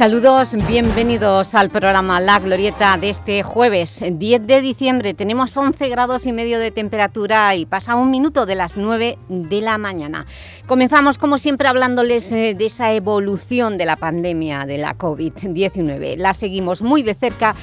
Saludos, bienvenidos al programa La Glorieta de este jueves 10 de diciembre. Tenemos 11 grados y medio de temperatura y pasa un minuto de las 9 de la mañana. Comenzamos como siempre hablándoles eh, de esa evolución de la pandemia de la COVID-19. La seguimos muy de cerca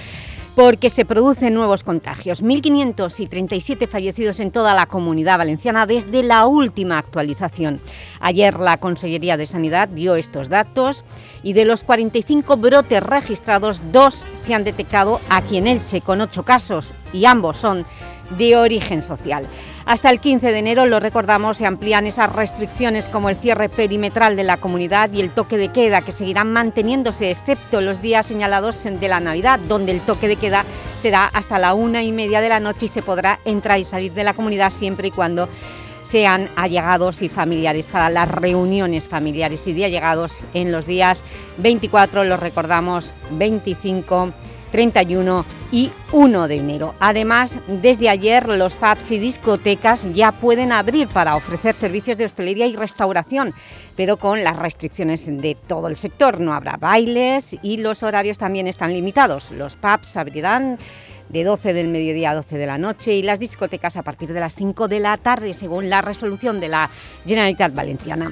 porque se producen nuevos contagios. 1.537 fallecidos en toda la Comunidad Valenciana desde la última actualización. Ayer la Consellería de Sanidad dio estos datos y de los 45 brotes registrados, dos se han detectado aquí en Elche, con ocho casos, y ambos son de origen social. Hasta el 15 de enero, lo recordamos, se amplían esas restricciones como el cierre perimetral de la comunidad y el toque de queda, que seguirán manteniéndose, excepto los días señalados de la Navidad, donde el toque de queda será hasta la una y media de la noche y se podrá entrar y salir de la comunidad siempre y cuando sean allegados y familiares para las reuniones familiares y de allegados en los días 24, los recordamos, 25, 31 y 1 de enero. Además, desde ayer los pubs y discotecas ya pueden abrir para ofrecer servicios de hostelería y restauración, pero con las restricciones de todo el sector. No habrá bailes y los horarios también están limitados. Los pubs abrirán de 12 del mediodía a 12 de la noche y las discotecas a partir de las 5 de la tarde, según la resolución de la Generalitat Valenciana.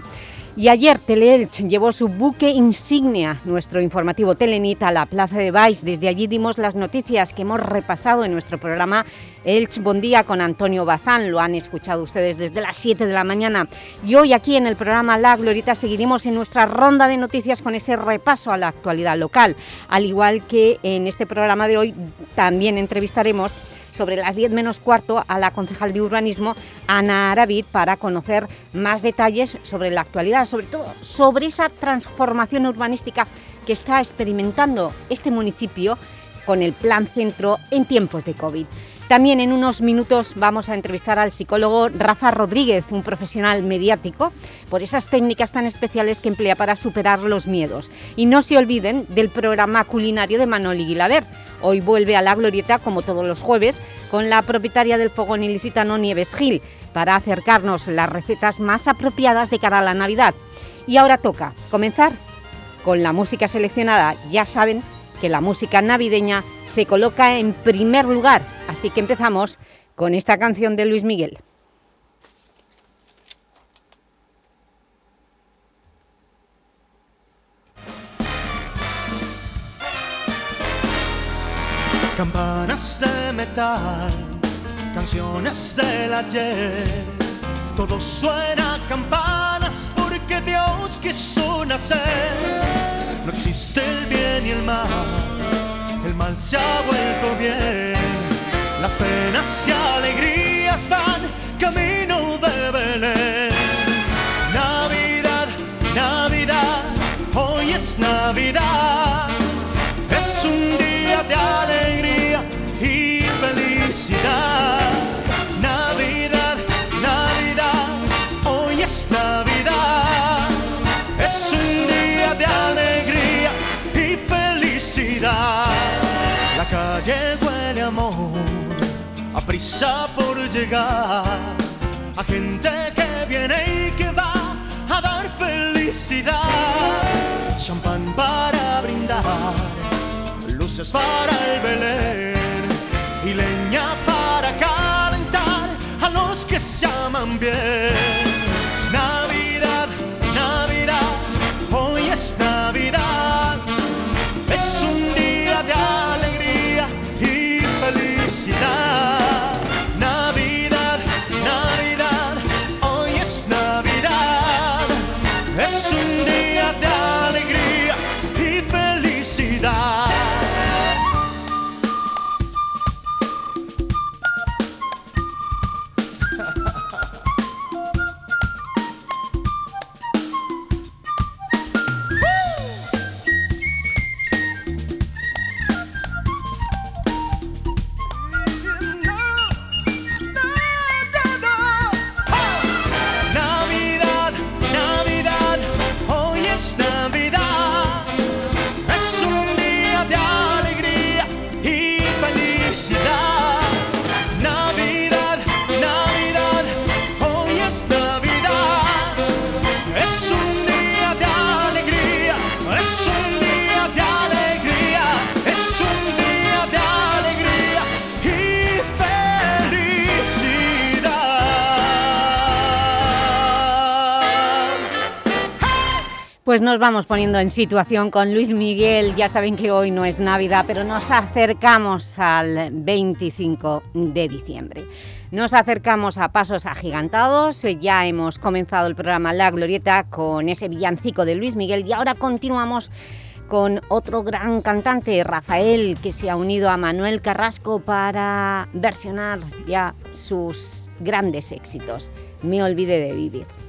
Y ayer Teleelch llevó su buque insignia, nuestro informativo Telenit, a la Plaza de Baix. Desde allí dimos las noticias que hemos repasado en nuestro programa Elch Bon Día con Antonio Bazán. Lo han escuchado ustedes desde las 7 de la mañana. Y hoy aquí en el programa La Glorita seguiremos en nuestra ronda de noticias con ese repaso a la actualidad local. Al igual que en este programa de hoy también entrevistaremos sobre las 10 menos cuarto a la concejal de urbanismo, Ana Aravid, para conocer más detalles sobre la actualidad, sobre todo sobre esa transformación urbanística que está experimentando este municipio con el Plan Centro en tiempos de COVID. También en unos minutos vamos a entrevistar al psicólogo Rafa Rodríguez, un profesional mediático, por esas técnicas tan especiales que emplea para superar los miedos. Y no se olviden del programa culinario de Manoli Guilaber. Hoy vuelve a La Glorieta, como todos los jueves, con la propietaria del fogón ilicitano Nieves Gil, para acercarnos las recetas más apropiadas de cara a la Navidad. Y ahora toca comenzar con la música seleccionada. Ya saben que la música navideña se coloca en primer lugar, así que empezamos con esta canción de Luis Miguel. Campanas de metal, canciones del ayer, todo suena campanas porque Dios quiso nacer no existe el bien y el mal, el mal se ha vuelto bien. Las penas y alegrías van camino de Belén. Navidad, Navidad, hoy es Navidad. Es un día de alegría y felicidad. Prisa por llegar, a gente que viene y que va a dar felicidad. Champán para brindar, luces para el Belén y leña para calentar a los que se aman bien. Pues nos vamos poniendo en situación con Luis Miguel. Ya saben que hoy no es Navidad, pero nos acercamos al 25 de diciembre. Nos acercamos a pasos agigantados. Ya hemos comenzado el programa La Glorieta con ese villancico de Luis Miguel y ahora continuamos con otro gran cantante, Rafael, que se ha unido a Manuel Carrasco para versionar ya sus grandes éxitos. Me olvidé de vivir.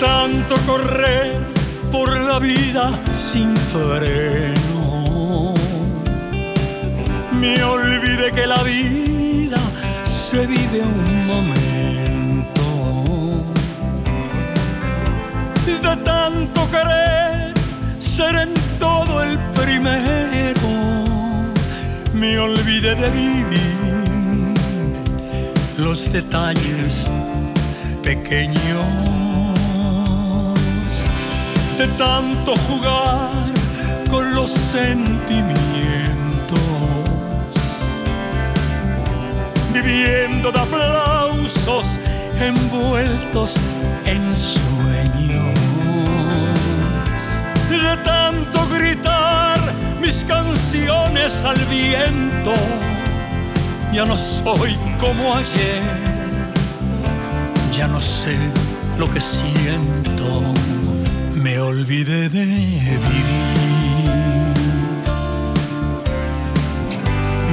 Tanto correr por la vida sin freno. Me olvidé que la vida se vive un momento. De tanto querer ser en todo el primero, me olvidé de vivir los detalles pequeños de tanto jugar con los sentimientos, viviendo de aplausos envueltos en sueños, de tanto gritar mis canciones al viento, ya no soy como ayer, ya no sé lo que siento me olvidé de vivir.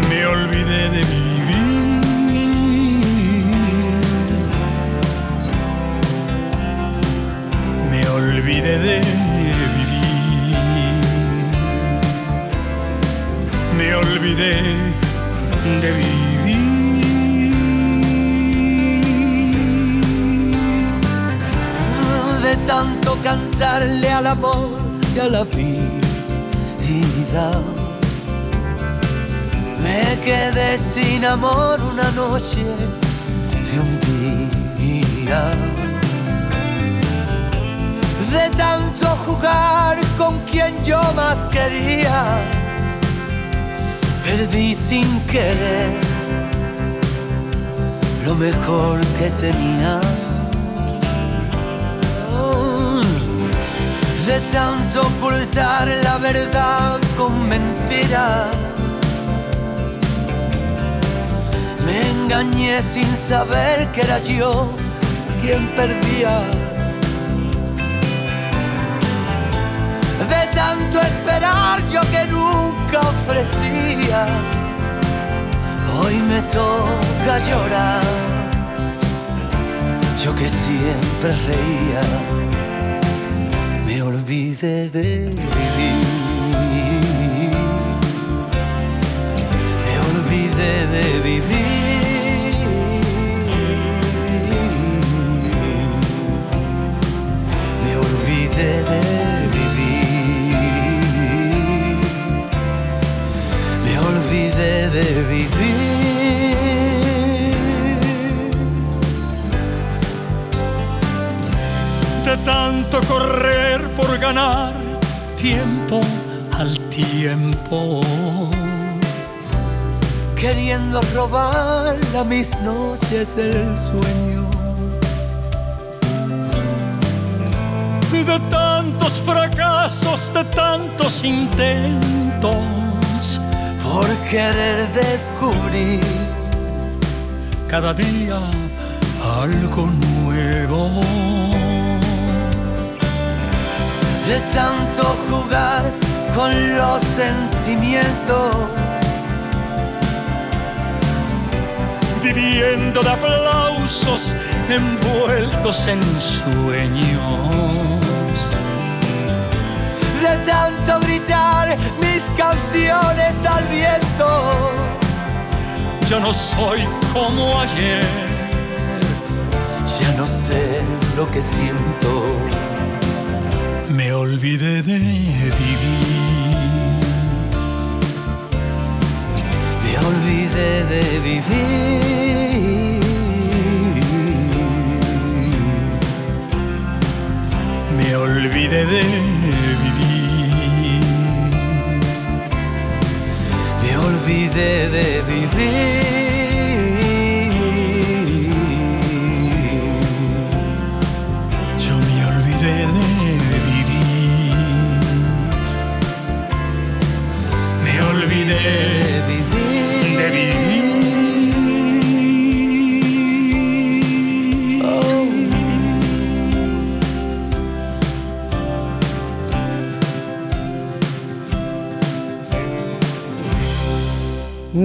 Me olvidé de vivir. Me quedé sin amor una noche de un día. De tanto jugar con quien yo más quería, perdí sin querer lo mejor que tenía. De tanto ocultar la verdad con mentiras. Me engañé sin saber que era yo quien perdía. De tanto esperar yo que nunca ofrecía. Hoy me toca llorar. Yo que siempre reía me olvidé de vivir. Me olvidé de vivir. Me olvidé de vivir. Me olvidé de vivir. Tanto correr por ganar tiempo al tiempo. Queriendo robar a mis noches el sueño. De tantos fracasos, de tantos intentos, Por querer descubrir cada día algo nuevo. De tanto jugar con los sentimientos. viviendo de aplausos envueltos en sueños. De tanto gritar mis canciones al viento. Yo no soy como ayer, Ya no sé lo que siento olvidé de vivir. Me olvidé de vivir. Me olvidé de vivir. Me olvidé de vivir.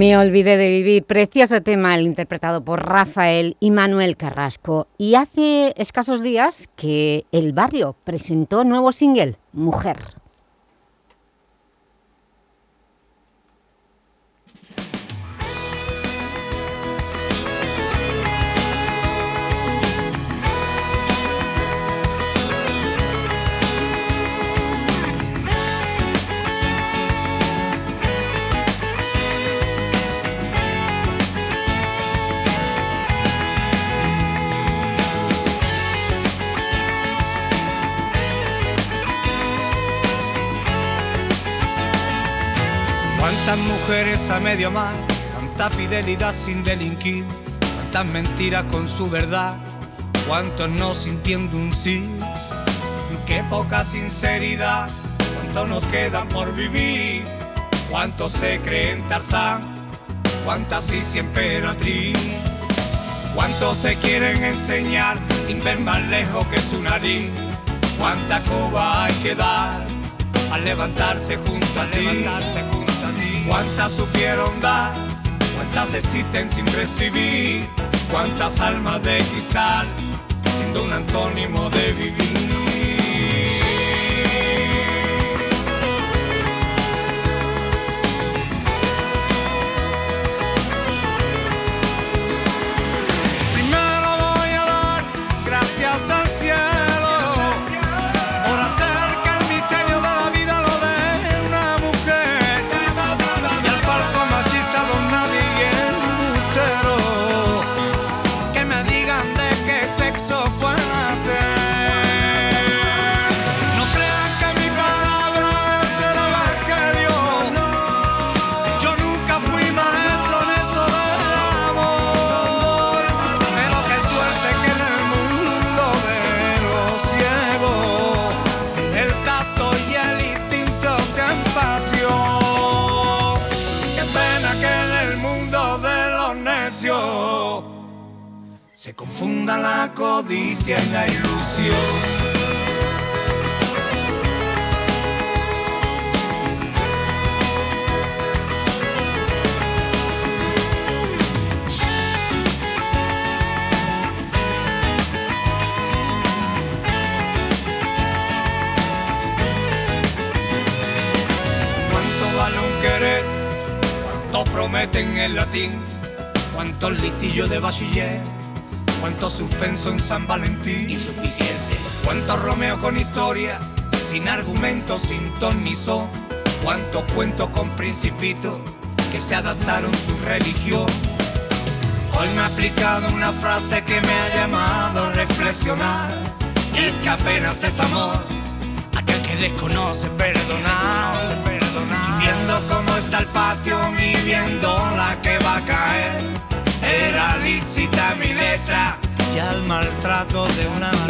Me olvidé de vivir, precioso tema, el interpretado por Rafael y Manuel Carrasco. Y hace escasos días que El Barrio presentó nuevo single, Mujer. Cuántas mujeres a medio mar, cuánta fidelidad sin delinquir, cuántas mentiras con su verdad, cuántos no sintiendo un sí, qué poca sinceridad, cuántos nos quedan por vivir, cuántos se creen Tarzán, cuántas sí siempre emperatriz, cuántos te quieren enseñar sin ver más lejos que su nariz, cuánta coba hay que dar al levantarse junto a ti. Cuántas supieron dar, cuántas existen sin recibir, cuántas almas de cristal, siendo un antónimo de vivir. La codicia y la ilusión. prometen en latín, cuántos listillos de bachiller, cuánto suspenso en San Valentín, insuficiente, cuánto Romeo con historia, sin argumento, sin ton ni son, cuántos cuentos con principito que se adaptaron su religión. Hoy me ha aplicado una frase que me ha llamado a reflexionar, y es que apenas es amor aquel que desconoce perdonar. Y viendo cómo está el patio y viendo maltrato de una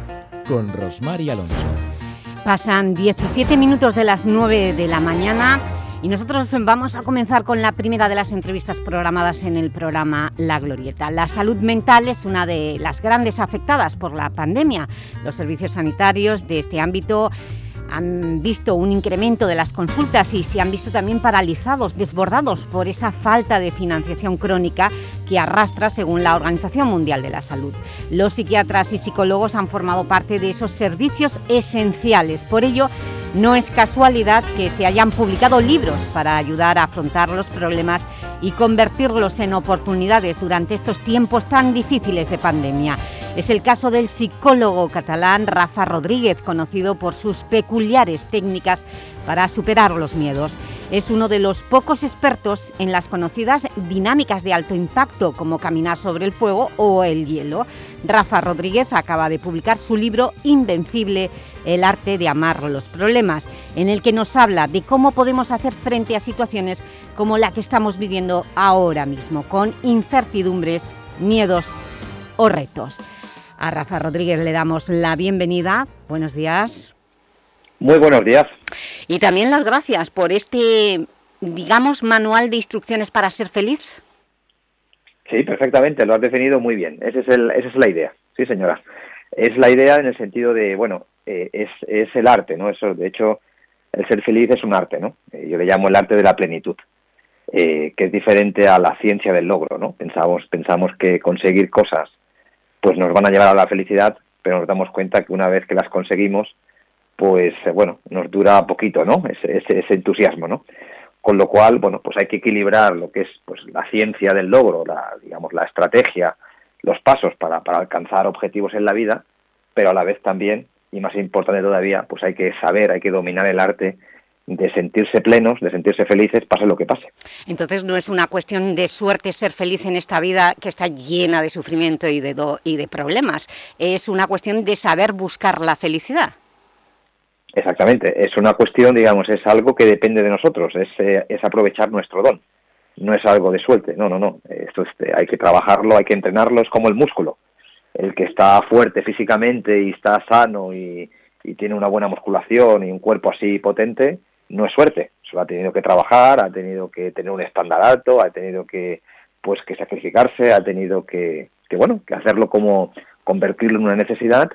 con Rosmar Alonso. Pasan 17 minutos de las 9 de la mañana y nosotros vamos a comenzar con la primera de las entrevistas programadas en el programa La Glorieta. La salud mental es una de las grandes afectadas por la pandemia. Los servicios sanitarios de este ámbito han visto un incremento de las consultas y se han visto también paralizados, desbordados por esa falta de financiación crónica que arrastra según la Organización Mundial de la Salud. Los psiquiatras y psicólogos han formado parte de esos servicios esenciales. Por ello, no es casualidad que se hayan publicado libros para ayudar a afrontar los problemas y convertirlos en oportunidades durante estos tiempos tan difíciles de pandemia. Es el caso del psicólogo catalán Rafa Rodríguez, conocido por sus peculiares técnicas para superar los miedos. Es uno de los pocos expertos en las conocidas dinámicas de alto impacto, como caminar sobre el fuego o el hielo. Rafa Rodríguez acaba de publicar su libro Invencible, el arte de amar los problemas, en el que nos habla de cómo podemos hacer frente a situaciones como la que estamos viviendo ahora mismo, con incertidumbres, miedos o retos. A Rafa Rodríguez le damos la bienvenida. Buenos días. Muy buenos días. Y también las gracias por este, digamos, manual de instrucciones para ser feliz. Sí, perfectamente, lo has definido muy bien. Ese es el, esa es la idea, sí señora. Es la idea en el sentido de, bueno, eh, es, es, el arte, ¿no? Eso, de hecho, el ser feliz es un arte, ¿no? Eh, yo le llamo el arte de la plenitud, eh, que es diferente a la ciencia del logro, ¿no? Pensamos, pensamos que conseguir cosas pues nos van a llevar a la felicidad, pero nos damos cuenta que una vez que las conseguimos, pues eh, bueno, nos dura poquito, ¿no? Ese, ese, entusiasmo, ¿no? Con lo cual, bueno, pues hay que equilibrar lo que es pues la ciencia del logro, la, digamos, la estrategia, los pasos para, para alcanzar objetivos en la vida, pero a la vez también, y más importante todavía, pues hay que saber, hay que dominar el arte de sentirse plenos, de sentirse felices, pase lo que pase. Entonces no es una cuestión de suerte ser feliz en esta vida que está llena de sufrimiento y de, do, y de problemas, es una cuestión de saber buscar la felicidad. Exactamente, es una cuestión, digamos, es algo que depende de nosotros, es, eh, es aprovechar nuestro don, no es algo de suerte, no, no, no, esto es, hay que trabajarlo, hay que entrenarlo, es como el músculo, el que está fuerte físicamente y está sano y, y tiene una buena musculación y un cuerpo así potente, no es suerte, ha tenido que trabajar, ha tenido que tener un estándar alto, ha tenido que pues que sacrificarse, ha tenido que, que bueno, que hacerlo como convertirlo en una necesidad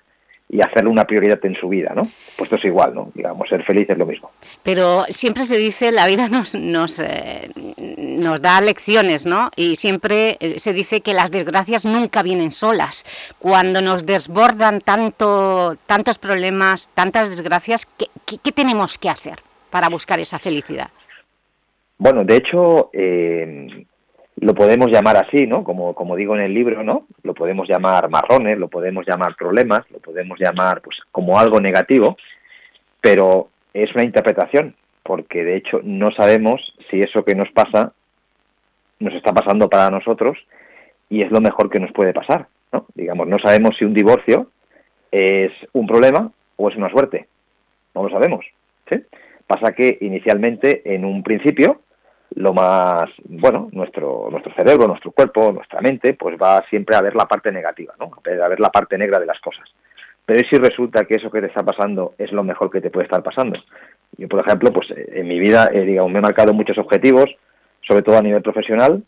y hacerlo una prioridad en su vida, ¿no? Pues esto es igual, ¿no? Digamos, ser feliz es lo mismo. Pero siempre se dice, la vida nos, nos, eh, nos da lecciones, ¿no? Y siempre eh, se dice que las desgracias nunca vienen solas. Cuando nos desbordan tanto, tantos problemas, tantas desgracias, ¿qué, qué, qué tenemos que hacer para buscar esa felicidad? Bueno, de hecho, eh, lo podemos llamar así, ¿no? Como, como digo en el libro, ¿no? Lo podemos llamar marrones, lo podemos llamar problemas, lo podemos llamar pues como algo negativo, pero es una interpretación, porque de hecho no sabemos si eso que nos pasa nos está pasando para nosotros y es lo mejor que nos puede pasar, ¿no? Digamos, no sabemos si un divorcio es un problema o es una suerte. No lo sabemos, ¿sí? Pasa que inicialmente, en un principio, lo más, bueno, nuestro, nuestro cerebro, nuestro cuerpo, nuestra mente, pues va siempre a ver la parte negativa, ¿no? A ver la parte negra de las cosas. Pero si resulta que eso que te está pasando es lo mejor que te puede estar pasando. Yo, por ejemplo, pues en mi vida, eh, digamos, me he marcado muchos objetivos, sobre todo a nivel profesional,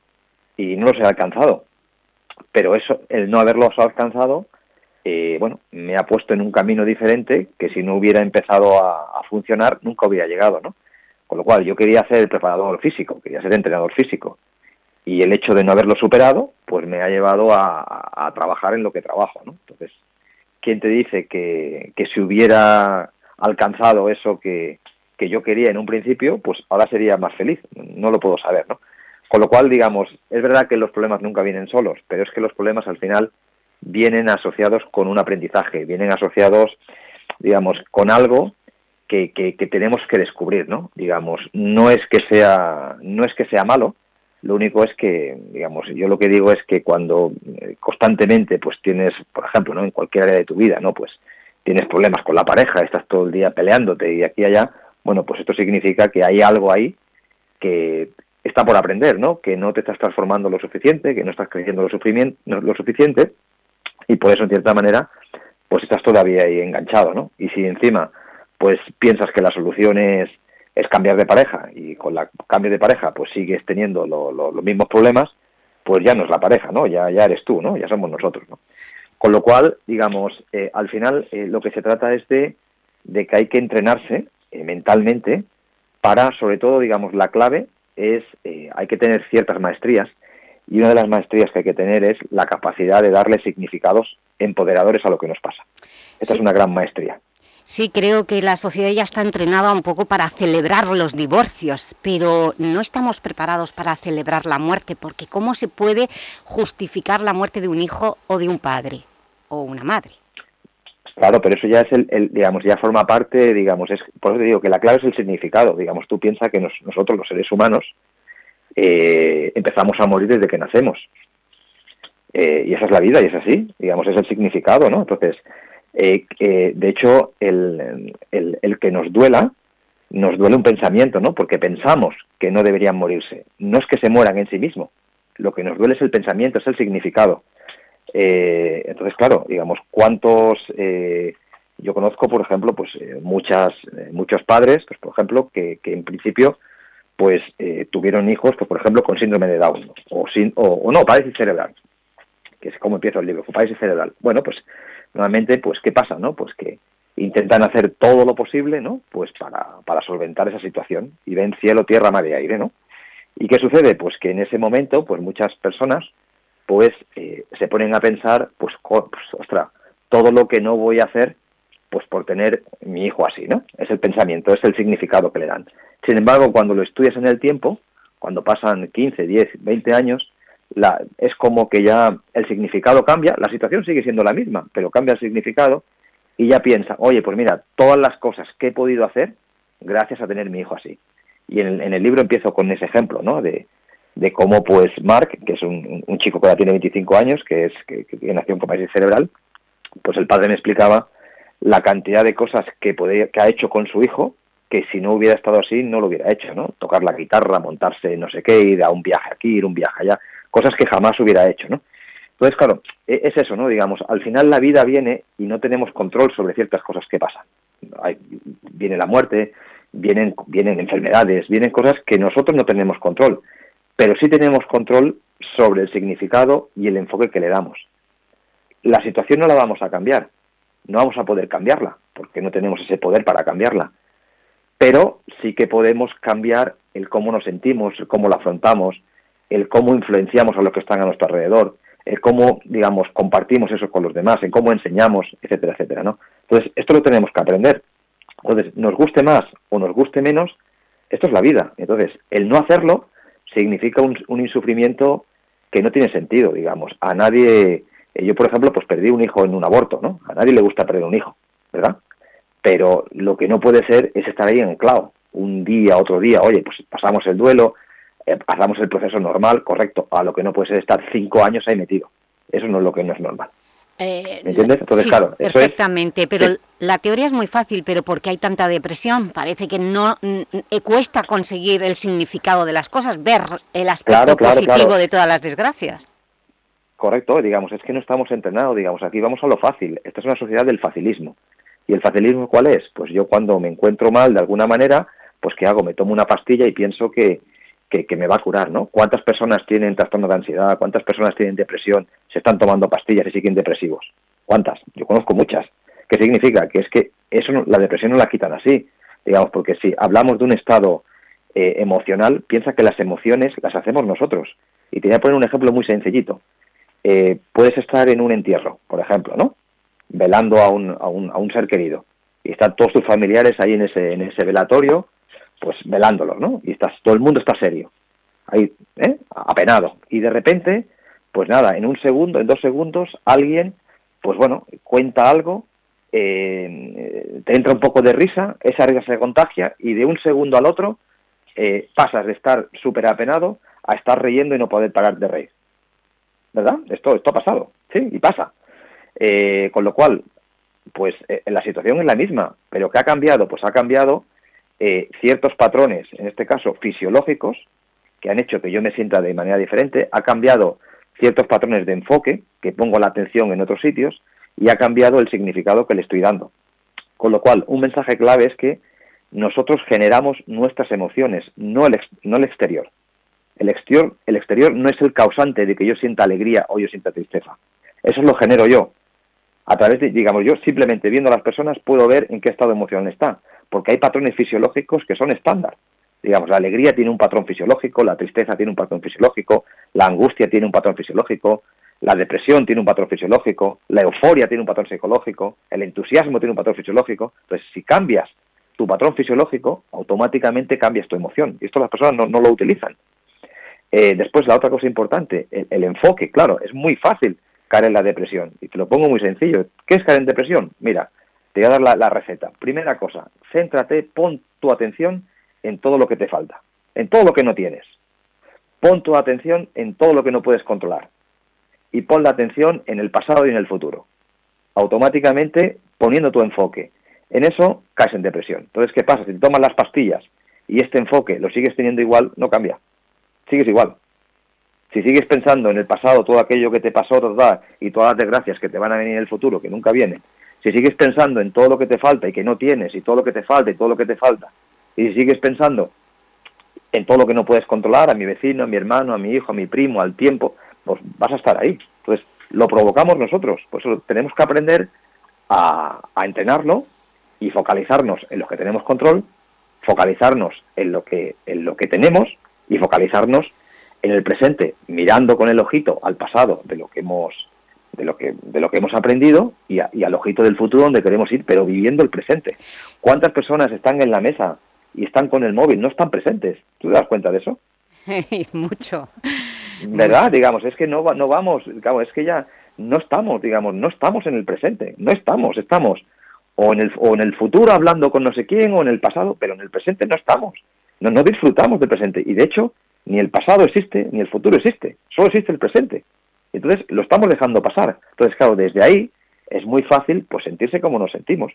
y no los he alcanzado. Pero eso, el no haberlos alcanzado, eh, bueno, me ha puesto en un camino diferente que si no hubiera empezado a, funcionar, nunca hubiera llegado, ¿no? Con lo cual yo quería ser preparador físico, quería ser entrenador físico. Y el hecho de no haberlo superado, pues me ha llevado a, trabajar en lo que trabajo, ¿no? Entonces, ¿quién te dice que, que si hubiera alcanzado eso que, que yo quería en un principio, pues ahora sería más feliz? No lo puedo saber, ¿no? Con lo cual, digamos, es verdad que los problemas nunca vienen solos, pero es que los problemas al final vienen asociados con un aprendizaje, vienen asociados, digamos, con algo que, que, tenemos que descubrir, ¿no? Digamos, no es que sea, no es que sea malo, lo único es que, digamos, yo lo que digo es que cuando eh, constantemente, pues tienes, por ejemplo, ¿no? En cualquier área de tu vida, ¿no? Pues tienes problemas con la pareja, estás todo el día peleándote y aquí y allá, bueno, pues esto significa que hay algo ahí que está por aprender, ¿no? Que no te estás transformando lo suficiente, que no estás creciendo lo, lo suficiente y por eso, en cierta manera, pues estás todavía ahí enganchado, ¿no? Y si encima, pues piensas que la solución es, es cambiar de pareja y con la cambio de pareja, pues sigues teniendo los mismos problemas, pues ya no es la pareja, ¿no? Ya, ya eres tú, ¿no? Ya somos nosotros, ¿no? Con lo cual, digamos, eh, al final eh, lo que se trata es de, de que hay que entrenarse eh, mentalmente para, sobre todo, digamos, la clave es, hay que tener ciertas maestrías y una de las maestrías que hay que tener es la capacidad de darle significados empoderadores a lo que nos pasa. Esta es una gran maestría. Sí, creo que la sociedad ya está entrenada un poco para celebrar los divorcios, pero no estamos preparados para celebrar la muerte, porque ¿cómo se puede justificar la muerte de un hijo o de un padre o una madre? Claro, pero eso ya es el, digamos, ya forma parte, digamos, es por eso te digo que la clave es el significado, digamos, tú piensas que nosotros los seres humanos eh, empezamos a morir desde que nacemos. Eh, y esa es la vida, y es así, digamos, es el significado, ¿no? Entonces, eh, de hecho, el, el, que nos duela, nos duele un pensamiento, ¿no? Porque pensamos que no deberían morirse. No es que se mueran en sí mismos, lo que nos duele es el pensamiento, es el significado. Entonces, claro, digamos, ¿cuántos... Eh, yo conozco, por ejemplo, pues muchas, muchos padres, pues por ejemplo, que en principio pues tuvieron hijos, pues por ejemplo, con síndrome de Down, o, sin, o, no, parálisis cerebral, que es como empieza el libro, parálisis cerebral. Bueno, pues nuevamente, pues ¿qué pasa, no? Pues que intentan hacer todo lo posible, ¿no? Pues para, para solventar esa situación y ven cielo, tierra, mar y aire, ¿no? ¿Y qué sucede? Pues que en ese momento, pues muchas personas pues eh, se ponen a pensar, pues, pues, ostras, todo lo que no voy a hacer, pues por tener mi hijo así, ¿no? Es el pensamiento, es el significado que le dan. Sin embargo, cuando lo estudias en el tiempo, cuando pasan 15, 10, 20 años, la, es como que ya el significado cambia, la situación sigue siendo la misma, pero cambia el significado y ya piensa, oye, pues mira, todas las cosas que he podido hacer gracias a tener mi hijo así. Y en el, en el libro empiezo con ese ejemplo, ¿no? De, de cómo pues Mark, que es un, chico que ya tiene 25 años, que es que, que nació con parálisis cerebral, pues el padre me explicaba la cantidad de cosas que, ha hecho con su hijo, que si no hubiera estado así no lo hubiera hecho, ¿no? Tocar la guitarra, montarse no sé qué, ir a un viaje aquí, ir a un viaje allá, cosas que jamás hubiera hecho, ¿no? Entonces, claro, e, es eso, ¿no? Digamos, al final la vida viene y no tenemos control sobre ciertas cosas que pasan. viene la muerte, vienen, vienen enfermedades, vienen cosas que nosotros no tenemos control pero sí tenemos control sobre el significado y el enfoque que le damos. La situación no la vamos a cambiar, no vamos a poder cambiarla, porque no tenemos ese poder para cambiarla, pero sí que podemos cambiar el cómo nos sentimos, el cómo la afrontamos, el cómo influenciamos a los que están a nuestro alrededor, el cómo, digamos, compartimos eso con los demás, en cómo enseñamos, etcétera, etcétera, ¿no? Entonces, esto lo tenemos que aprender. Entonces, nos guste más o nos guste menos, esto es la vida. Entonces, el no hacerlo significa un, un insufrimiento que no tiene sentido, digamos. A nadie, eh, yo por ejemplo, pues perdí un hijo en un aborto, ¿no? A nadie le gusta perder un hijo, ¿verdad? Pero lo que no puede ser es estar ahí anclado, un día, otro día, oye, pues pasamos el duelo, eh, pasamos el proceso normal, correcto, a lo que no puede ser estar cinco años ahí metido. Eso no es lo que no es normal. Eh, entiendes? Entonces, claro, perfectamente, pero la teoría es muy fácil, pero ¿por qué hay tanta depresión? Parece que no eh, cuesta conseguir el significado de las cosas, ver el aspecto positivo de todas las desgracias. Correcto, digamos, es que no estamos entrenados, digamos, aquí vamos a lo fácil. Esta es una sociedad del facilismo. ¿Y el facilismo cuál es? Pues yo cuando me encuentro mal de alguna manera, pues ¿qué hago? Me tomo una pastilla y pienso que, que, me va a curar, ¿no? ¿Cuántas personas tienen trastorno de ansiedad? ¿Cuántas personas tienen depresión? Se están tomando pastillas y siguen depresivos. ¿Cuántas? Yo conozco muchas. ¿Qué significa? Que es que eso la depresión no la quitan así, digamos, porque si hablamos de un estado eh, emocional, piensa que las emociones las hacemos nosotros. Y te voy a poner un ejemplo muy sencillito. Eh, puedes estar en un entierro, por ejemplo, ¿no? Velando a un, a un, a un ser querido. Y están todos tus familiares ahí en ese, en ese velatorio pues velándolo, ¿no? Y estás, todo el mundo está serio, ahí, ¿eh? apenado. Y de repente, pues nada, en un segundo, en dos segundos, alguien, pues bueno, cuenta algo, eh, te entra un poco de risa, esa risa se contagia y de un segundo al otro eh, pasas de estar súper apenado a estar riendo y no poder parar de reír. ¿Verdad? Esto, esto ha pasado, sí, y pasa. Eh, con lo cual, pues eh, la situación es la misma, pero ¿qué ha cambiado? Pues ha cambiado eh, ciertos patrones, en este caso fisiológicos, que han hecho que yo me sienta de manera diferente, ha cambiado ciertos patrones de enfoque, que pongo la atención en otros sitios, y ha cambiado el significado que le estoy dando. Con lo cual, un mensaje clave es que nosotros generamos nuestras emociones, no el, no el exterior. El exterior, el exterior no es el causante de que yo sienta alegría o yo sienta tristeza. Eso lo genero yo. A través de, digamos, yo simplemente viendo a las personas puedo ver en qué estado emocional está, porque hay patrones fisiológicos que son estándar. Digamos, la alegría tiene un patrón fisiológico, la tristeza tiene un patrón fisiológico, la angustia tiene un patrón fisiológico, la depresión tiene un patrón fisiológico, la euforia tiene un patrón psicológico, el entusiasmo tiene un patrón fisiológico. Entonces, si cambias tu patrón fisiológico, automáticamente cambias tu emoción. Y esto las personas no, lo utilizan. Eh, después, la otra cosa importante, el, enfoque, claro, es muy fácil caer en la depresión. Y te lo pongo muy sencillo. ¿Qué es caer en depresión? Mira, te voy a dar la, la receta. Primera cosa, céntrate, pon tu atención en todo lo que te falta, en todo lo que no tienes. Pon tu atención en todo lo que no puedes controlar y pon la atención en el pasado y en el futuro. Automáticamente poniendo tu enfoque. En eso caes en depresión. Entonces, ¿qué pasa? Si tomas las pastillas y este enfoque lo sigues teniendo igual, no cambia. Sigues igual. Si sigues pensando en el pasado, todo aquello que te pasó, toda, y todas las desgracias que te van a venir en el futuro, que nunca vienen, si sigues pensando en todo lo que te falta y que no tienes, y todo lo que te falta y todo lo que te falta, y si sigues pensando en todo lo que no puedes controlar, a mi vecino, a mi hermano, a mi hijo, a mi primo, al tiempo, pues vas a estar ahí. Entonces, lo provocamos nosotros. Pues tenemos que aprender a, entrenarlo y focalizarnos en lo que tenemos control, focalizarnos en lo que, en lo que tenemos y focalizarnos en el presente, mirando con el ojito al pasado de lo que hemos de lo que de lo que hemos aprendido y, y al ojito del futuro donde queremos ir, pero viviendo el presente. ¿Cuántas personas están en la mesa y están con el móvil, no están presentes? ¿Tú te das cuenta de eso? Mucho. ¿Verdad? Digamos, es que no, no vamos, digamos, es que ya no estamos, digamos, no estamos en el presente, no estamos, estamos o en el, o en el futuro hablando con no sé quién o en el pasado, pero en el presente no estamos, no, no disfrutamos del presente y de hecho ni el pasado existe ni el futuro existe, solo existe el presente. Entonces lo estamos dejando pasar. Entonces, claro, desde ahí es muy fácil pues sentirse como nos sentimos.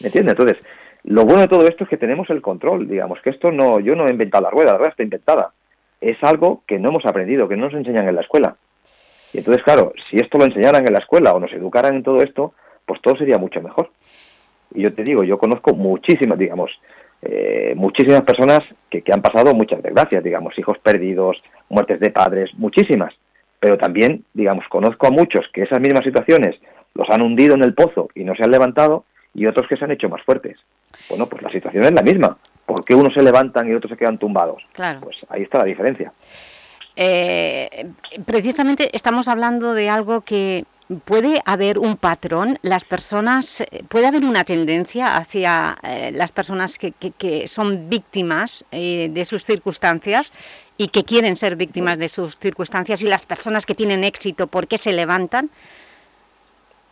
¿Me entiendes? Entonces, lo bueno de todo esto es que tenemos el control, digamos, que esto no, yo no he inventado la rueda, la rueda está inventada es algo que no hemos aprendido, que no nos enseñan en la escuela. Y entonces, claro, si esto lo enseñaran en la escuela o nos educaran en todo esto, pues todo sería mucho mejor. Y yo te digo, yo conozco muchísimas, digamos, eh, muchísimas personas que, que han pasado muchas desgracias, digamos, hijos perdidos, muertes de padres, muchísimas. Pero también, digamos, conozco a muchos que esas mismas situaciones los han hundido en el pozo y no se han levantado y otros que se han hecho más fuertes. Bueno, pues la situación es la misma. ¿Por qué unos se levantan y otros se quedan tumbados? Claro. Pues ahí está la diferencia. Eh, precisamente estamos hablando de algo que puede haber un patrón, las personas, eh, puede haber una tendencia hacia eh, las personas que, que, son víctimas de sus circunstancias y que quieren ser víctimas de sus circunstancias y las personas que tienen éxito, ¿por qué se levantan?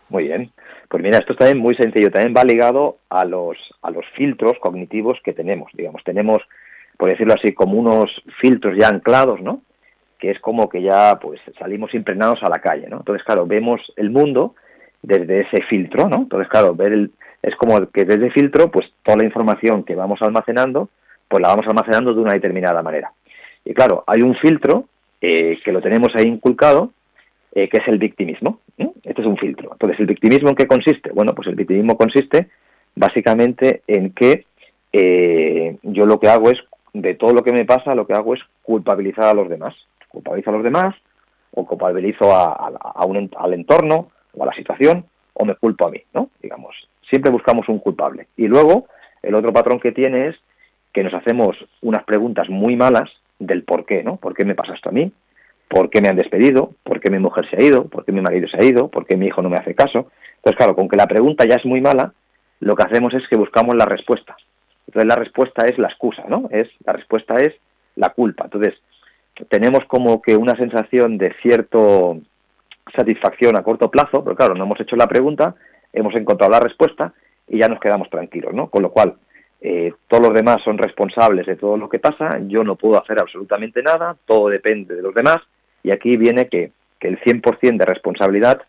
Muy bien. Pues mira, esto está muy sencillo, también va ligado a los, a los filtros cognitivos que tenemos. Digamos, tenemos, por decirlo así, como unos filtros ya anclados, ¿no? Que es como que ya pues salimos impregnados a la calle, ¿no? Entonces, claro, vemos el mundo desde ese filtro, ¿no? Entonces, claro, ver el, es como que desde el filtro, pues toda la información que vamos almacenando, pues la vamos almacenando de una determinada manera. Y claro, hay un filtro eh, que lo tenemos ahí inculcado, eh, que es el victimismo. Este es un filtro. Entonces, ¿el victimismo en qué consiste? Bueno, pues el victimismo consiste básicamente en que eh, yo lo que hago es, de todo lo que me pasa, lo que hago es culpabilizar a los demás. Culpabilizo a los demás, o culpabilizo a, al entorno, o a la situación, o me culpo a mí, ¿no? Digamos, siempre buscamos un culpable. Y luego, el otro patrón que tiene es que nos hacemos unas preguntas muy malas del por qué, ¿no? ¿Por qué me pasa esto a mí? ¿Por qué me han despedido? ¿Por qué mi mujer se ha ido? ¿Por qué mi marido se ha ido? ¿Por qué mi hijo no me hace caso? Entonces, claro, con que la pregunta ya es muy mala, lo que hacemos es que buscamos la respuesta. Entonces, la respuesta es la excusa, ¿no? Es, la respuesta es la culpa. Entonces, tenemos como que una sensación de cierto satisfacción a corto plazo, pero claro, no hemos hecho la pregunta, hemos encontrado la respuesta y ya nos quedamos tranquilos, ¿no? Con lo cual, eh, todos los demás son responsables de todo lo que pasa, yo no puedo hacer absolutamente nada, todo depende de los demás, y aquí viene que, que el 100% de responsabilidad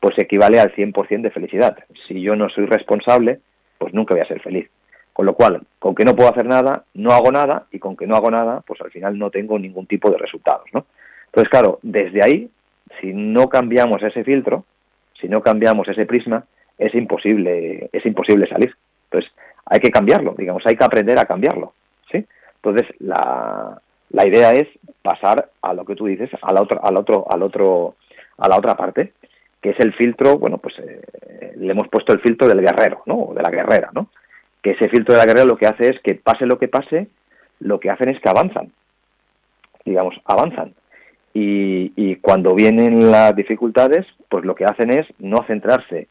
pues equivale al 100% de felicidad. Si yo no soy responsable, pues nunca voy a ser feliz. Con lo cual, con que no puedo hacer nada, no hago nada, y con que no hago nada, pues al final no tengo ningún tipo de resultados, ¿no? Entonces, claro, desde ahí, si no cambiamos ese filtro, si no cambiamos ese prisma, es imposible, es imposible salir. Entonces, hay que cambiarlo, digamos, hay que aprender a cambiarlo, ¿sí? Entonces, la, la idea es pasar a lo que tú dices, a la otra, al otro, al otro, a la otra parte, que es el filtro, bueno, pues eh, le hemos puesto el filtro del guerrero, ¿no? O de la guerrera, ¿no? Que ese filtro de la guerrera lo que hace es que pase lo que pase, lo que hacen es que avanzan, digamos, avanzan. Y, y cuando vienen las dificultades, pues lo que hacen es no centrarse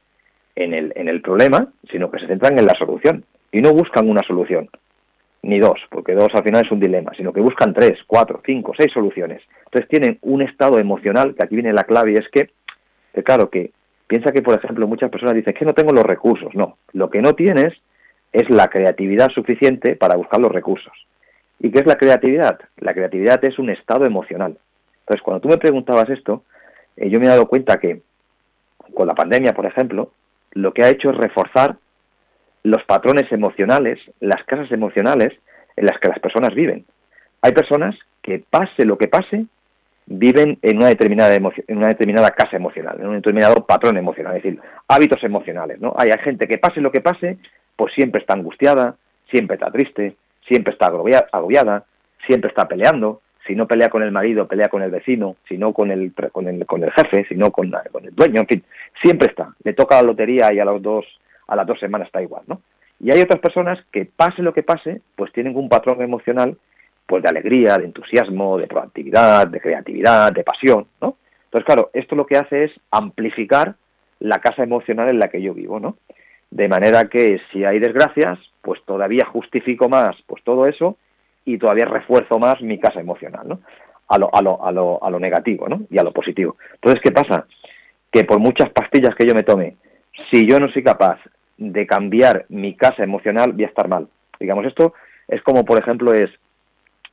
en el, en el problema, sino que se centran en la solución. Y no buscan una solución, ni dos, porque dos al final es un dilema, sino que buscan tres, cuatro, cinco, seis soluciones. Entonces tienen un estado emocional, que aquí viene la clave, y es que que claro, que piensa que, por ejemplo, muchas personas dicen que no tengo los recursos. No, lo que no tienes es la creatividad suficiente para buscar los recursos. ¿Y qué es la creatividad? La creatividad es un estado emocional. Entonces, cuando tú me preguntabas esto, eh, yo me he dado cuenta que con la pandemia, por ejemplo, lo que ha hecho es reforzar los patrones emocionales, las casas emocionales en las que las personas viven. Hay personas que pase lo que pase, viven en una determinada en una determinada casa emocional, en un determinado patrón emocional, es decir, hábitos emocionales, ¿no? Hay, gente que pase lo que pase, pues siempre está angustiada, siempre está triste, siempre está agobiada, siempre está peleando, si no pelea con el marido, pelea con el vecino, si no con el con el, con el jefe, si no con, con el dueño, en fin, siempre está. Le toca la lotería y a los dos a las dos semanas está igual, ¿no? Y hay otras personas que pase lo que pase, pues tienen un patrón emocional pues de alegría, de entusiasmo, de proactividad, de creatividad, de pasión, ¿no? Entonces, claro, esto lo que hace es amplificar la casa emocional en la que yo vivo, ¿no? De manera que si hay desgracias, pues todavía justifico más pues todo eso y todavía refuerzo más mi casa emocional, ¿no? A lo, a lo, a lo, a lo negativo, ¿no? Y a lo positivo. Entonces, ¿qué pasa? Que por muchas pastillas que yo me tome, si yo no soy capaz de cambiar mi casa emocional, voy a estar mal. Digamos, esto es como, por ejemplo, es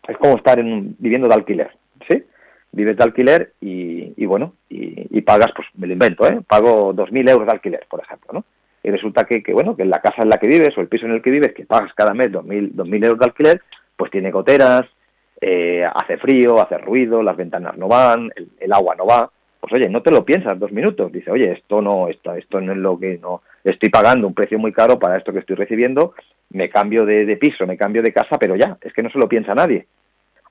es como estar en, viviendo de alquiler, ¿sí? Vives de alquiler y, bueno, y, pagas, pues me lo invento, ¿eh? Pago 2.000 euros de alquiler, por ejemplo, ¿no? Y resulta que, que, bueno, que la casa en la que vives o el piso en el que vives, que pagas cada mes 2.000, 2.000 euros de alquiler, pues tiene goteras, eh, hace frío, hace ruido, las ventanas no van, el, agua no va. Pues oye, no te lo piensas dos minutos. Dice, oye, esto no, esto, esto no es lo que no, estoy pagando un precio muy caro para esto que estoy recibiendo, me cambio de, piso, me cambio de casa, pero ya, es que no se lo piensa nadie.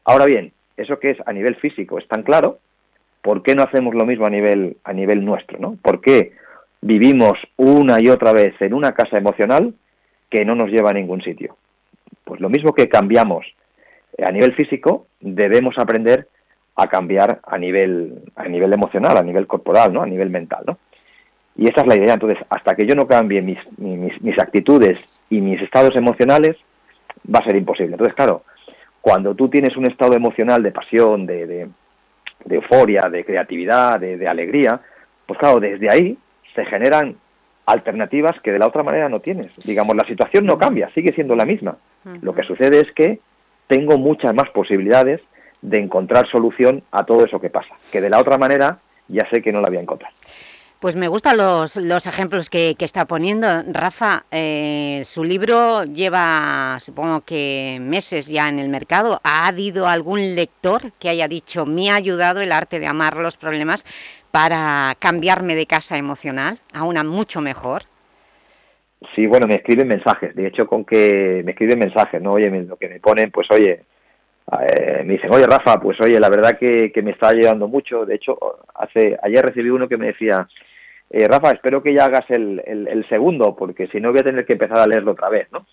Ahora bien, eso que es a nivel físico es tan claro, ¿por qué no hacemos lo mismo a nivel, a nivel nuestro? ¿no? ¿Por qué vivimos una y otra vez en una casa emocional que no nos lleva a ningún sitio? Pues lo mismo que cambiamos a nivel físico, debemos aprender a cambiar a nivel, a nivel emocional, a nivel corporal, ¿no? a nivel mental. ¿no? Y esa es la idea. Entonces, hasta que yo no cambie mis, mis, mis actitudes y mis estados emocionales, va a ser imposible. Entonces, claro, cuando tú tienes un estado emocional de pasión, de, de, euforia, de creatividad, de, alegría, pues claro, desde ahí se generan alternativas que de la otra manera no tienes. Digamos, la situación no cambia, sigue siendo la misma. Lo que sucede es que tengo muchas más posibilidades de encontrar solución a todo eso que pasa, que de la otra manera ya sé que no la voy a encontrar. Pues me gustan los, los ejemplos que, está poniendo. Rafa, eh, su libro lleva, supongo que meses ya en el mercado. ¿Ha habido algún lector que haya dicho, me ha ayudado el arte de amar los problemas para cambiarme de casa emocional a una mucho mejor? Sí, bueno, me escriben mensajes. De hecho, con que me escriben mensajes, ¿no? Oye, lo que me ponen, pues oye, eh, me dicen, oye Rafa, pues oye, la verdad que, que me está ayudando mucho. De hecho, hace ayer recibí uno que me decía, eh, Rafa, espero que ya hagas el, el, segundo, porque si no voy a tener que empezar a leerlo otra vez, ¿no?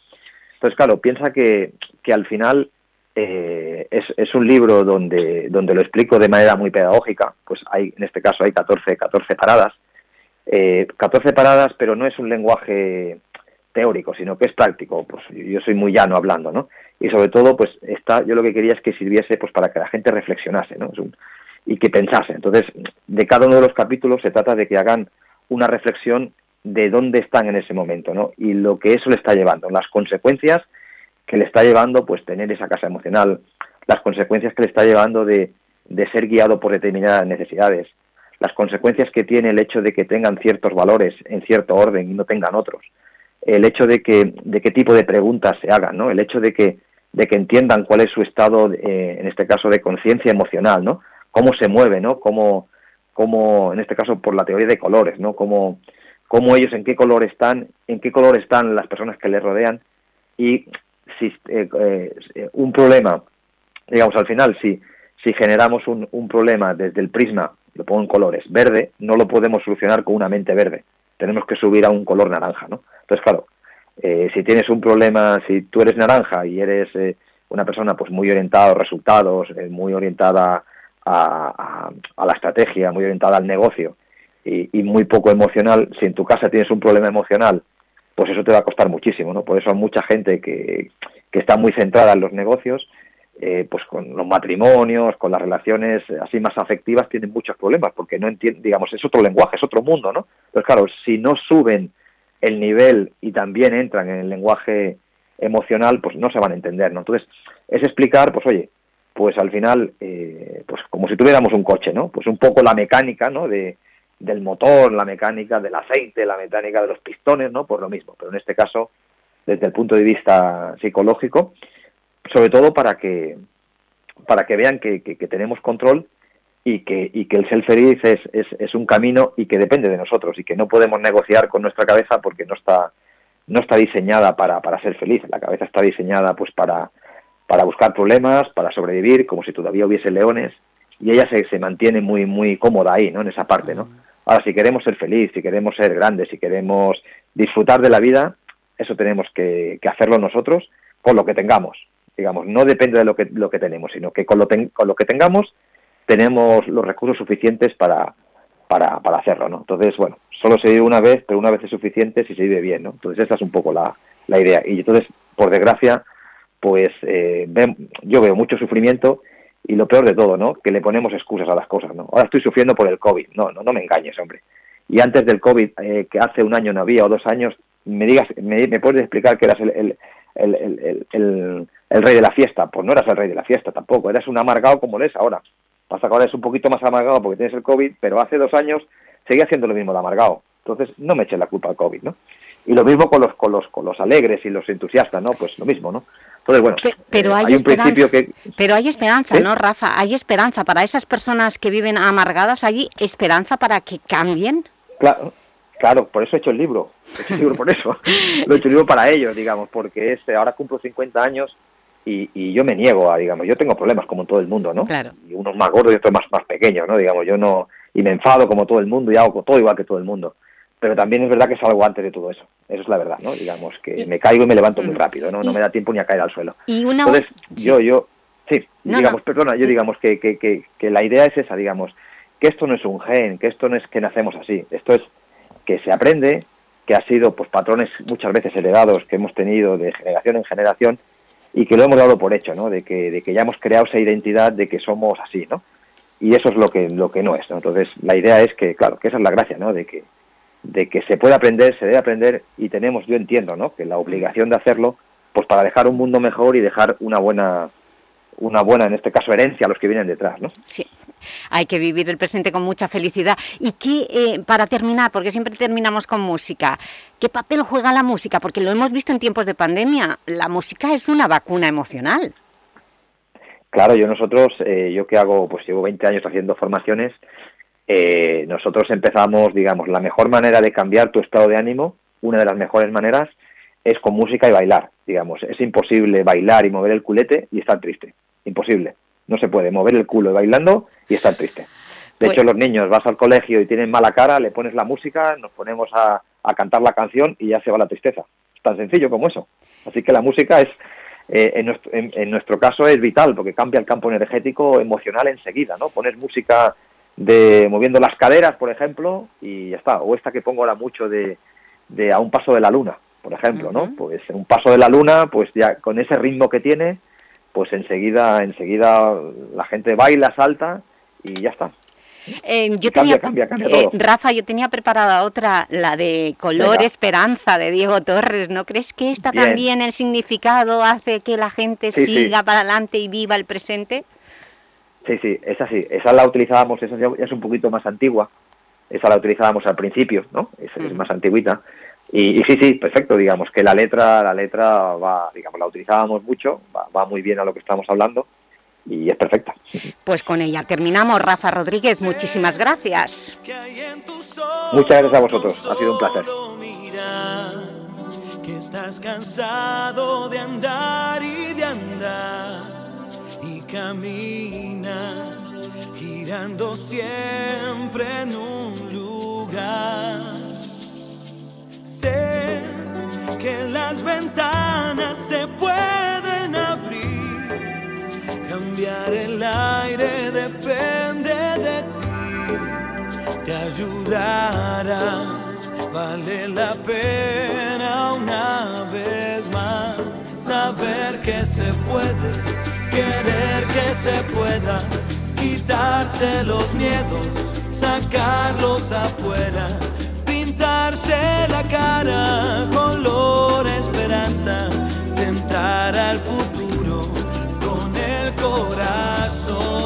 Entonces, claro, piensa que, al final eh, es, es, un libro donde, donde lo explico de manera muy pedagógica, pues hay, en este caso hay 14, 14 paradas, eh, 14 paradas, pero no es un lenguaje teórico, sino que es práctico. Pues yo soy muy llano hablando, ¿no? Y sobre todo, pues está, yo lo que quería es que sirviese pues para que la gente reflexionase, ¿no? Y que pensase. Entonces, de cada uno de los capítulos se trata de que hagan una reflexión de dónde están en ese momento, ¿no? Y lo que eso le está llevando, las consecuencias que le está llevando, pues tener esa casa emocional, las consecuencias que le está llevando de, de ser guiado por determinadas necesidades, las consecuencias que tiene el hecho de que tengan ciertos valores en cierto orden y no tengan otros, el hecho de que de qué tipo de preguntas se hagan, ¿no? El hecho de que de que entiendan cuál es su estado, en este caso de conciencia emocional, ¿no? Cómo se mueve, ¿no? Cómo, cómo, en este caso por la teoría de colores, ¿no? Cómo, cómo ellos en qué color están, en qué color están las personas que les rodean y si eh, eh, un problema, digamos al final, si si generamos un, un problema desde el prisma, lo pongo en colores, verde, no lo podemos solucionar con una mente verde. Tenemos que subir a un color naranja, ¿no? Entonces, claro, eh, si tienes un problema, si tú eres naranja y eres eh, una persona pues muy orientada a resultados, eh, muy orientada a, la estrategia, muy orientada al negocio y, muy poco emocional, si en tu casa tienes un problema emocional, pues eso te va a costar muchísimo, ¿no? Por eso hay mucha gente que, que está muy centrada en los negocios eh, pues con los matrimonios, con las relaciones así más afectivas, tienen muchos problemas, porque no entienden, digamos, es otro lenguaje, es otro mundo, ¿no? Entonces, claro, si no suben el nivel y también entran en el lenguaje emocional, pues no se van a entender, ¿no? Entonces, es explicar, pues oye, pues al final, eh, pues como si tuviéramos un coche, ¿no? Pues un poco la mecánica, ¿no? De, del motor, la mecánica del aceite, la mecánica de los pistones, ¿no? Pues lo mismo, pero en este caso, desde el punto de vista psicológico, sobre todo para que para que vean que, tenemos control y que, y que el ser feliz es, es, un camino y que depende de nosotros y que no podemos negociar con nuestra cabeza porque no está no está diseñada para, para ser feliz la cabeza está diseñada pues para para buscar problemas para sobrevivir como si todavía hubiese leones y ella se, se mantiene muy muy cómoda ahí no en esa parte no ahora si queremos ser feliz si queremos ser grandes si queremos disfrutar de la vida eso tenemos que, que hacerlo nosotros con lo que tengamos digamos, no depende de lo que, lo que tenemos, sino que con lo, con lo que tengamos tenemos los recursos suficientes para, para, para hacerlo, ¿no? Entonces, bueno, solo se vive una vez, pero una vez es suficiente si se vive bien, ¿no? Entonces esa es un poco la, la idea. Y entonces, por desgracia, pues eh, yo veo mucho sufrimiento y lo peor de todo, ¿no? Que le ponemos excusas a las cosas, ¿no? Ahora estoy sufriendo por el COVID, no, no, no me engañes, hombre. Y antes del COVID, eh, que hace un año no había o dos años, me digas, me, puedes explicar que eras el, el, el, el, rey de la fiesta. Pues no eras el rey de la fiesta tampoco, eras un amargado como eres ahora. Pasa que ahora es un poquito más amargado porque tienes el COVID, pero hace dos años seguía haciendo lo mismo de amargado. Entonces no me eches la culpa al COVID, ¿no? Y lo mismo con los, con los, con los alegres y los entusiastas, ¿no? Pues lo mismo, ¿no? Entonces, bueno, pero, hay, un principio que... Pero hay esperanza, ¿no, Rafa? Hay esperanza para esas personas que viven amargadas, ¿hay esperanza para que cambien? Claro, Claro, por eso he hecho el libro, he hecho el libro por eso, lo he hecho el libro para ellos, digamos, porque este, ahora cumplo 50 años y, yo me niego a, digamos, yo tengo problemas como todo el mundo, ¿no? Claro. Y unos más gordos y otros más, más pequeños, ¿no? Digamos, yo no, y me enfado como todo el mundo y hago todo igual que todo el mundo. Pero también es verdad que salgo antes de todo eso, eso es la verdad, ¿no? Digamos, que me caigo y me levanto muy mm. rápido, ¿no? No me da tiempo ni a caer al suelo. Y una... Entonces, yo, yo, sí, digamos, perdona, yo digamos que, que, que, que la idea es esa, digamos, que esto no es un gen, que esto no es que nacemos así, esto es que se aprende, que ha sido pues patrones muchas veces heredados que hemos tenido de generación en generación y que lo hemos dado por hecho, ¿no? De que, de que ya hemos creado esa identidad de que somos así, ¿no? Y eso es lo que, lo que no es, ¿no? Entonces, la idea es que, claro, que esa es la gracia, ¿no? De que, de que se puede aprender, se debe aprender y tenemos, yo entiendo, ¿no? Que la obligación de hacerlo, pues para dejar un mundo mejor y dejar una buena, una buena, en este caso, herencia a los que vienen detrás, ¿no? Sí, hay que vivir el presente con mucha felicidad. Y que, eh, para terminar, porque siempre terminamos con música, ¿qué papel juega la música? Porque lo hemos visto en tiempos de pandemia, la música es una vacuna emocional. Claro, yo nosotros, eh, yo que hago, pues llevo 20 años haciendo formaciones, eh, nosotros empezamos, digamos, la mejor manera de cambiar tu estado de ánimo, una de las mejores maneras, es con música y bailar, digamos. Es imposible bailar y mover el culete y estar triste. Imposible. No se puede mover el culo bailando y estar triste. De hecho, los niños, vas al colegio y tienen mala cara, le pones la música, nos ponemos a, cantar la canción y ya se va la tristeza. Es tan sencillo como eso. Así que la música es, eh, en, nuestro, en, nuestro, caso es vital porque cambia el campo energético emocional enseguida, ¿no? Pones música de moviendo las caderas, por ejemplo, y ya está. O esta que pongo ahora mucho de, de a un paso de la luna, por ejemplo, ¿no? Pues un paso de la luna, pues ya con ese ritmo que tiene, pues enseguida, enseguida la gente baila, salta y ya está. Eh, yo Cambia, tenía, cambia, cambia eh. Rafa, yo tenía preparada otra, la de Color Venga. Esperanza de Diego Torres. ¿No crees que esta Bien. también el significado hace que la gente Sí, sí. siga para adelante y viva el presente? Sí, sí, esa sí, esa la utilizábamos, esa ya es un poquito más antigua, esa la utilizábamos al principio, ¿no? Es, es más antiguita. Y, y sí, sí, perfecto, digamos que la letra, la letra va, digamos, la utilizábamos mucho, va, va muy bien a lo que estamos hablando y es perfecta. Pues con ella terminamos. Rafa Rodríguez, muchísimas gracias. Muchas gracias a vosotros, ha sido un placer. Mira que estás cansado de andar y de andar y camina girando siempre en un lugar. Sé que las ventanas se pueden abrir, cambiar el aire depende de ti te ayudará. Vale la pena una vez más saber que se puede, querer que se pueda, quitarse los miedos, sacarlos afuera, pintarse la cara color esperanza, tentar al futuro con el corazón.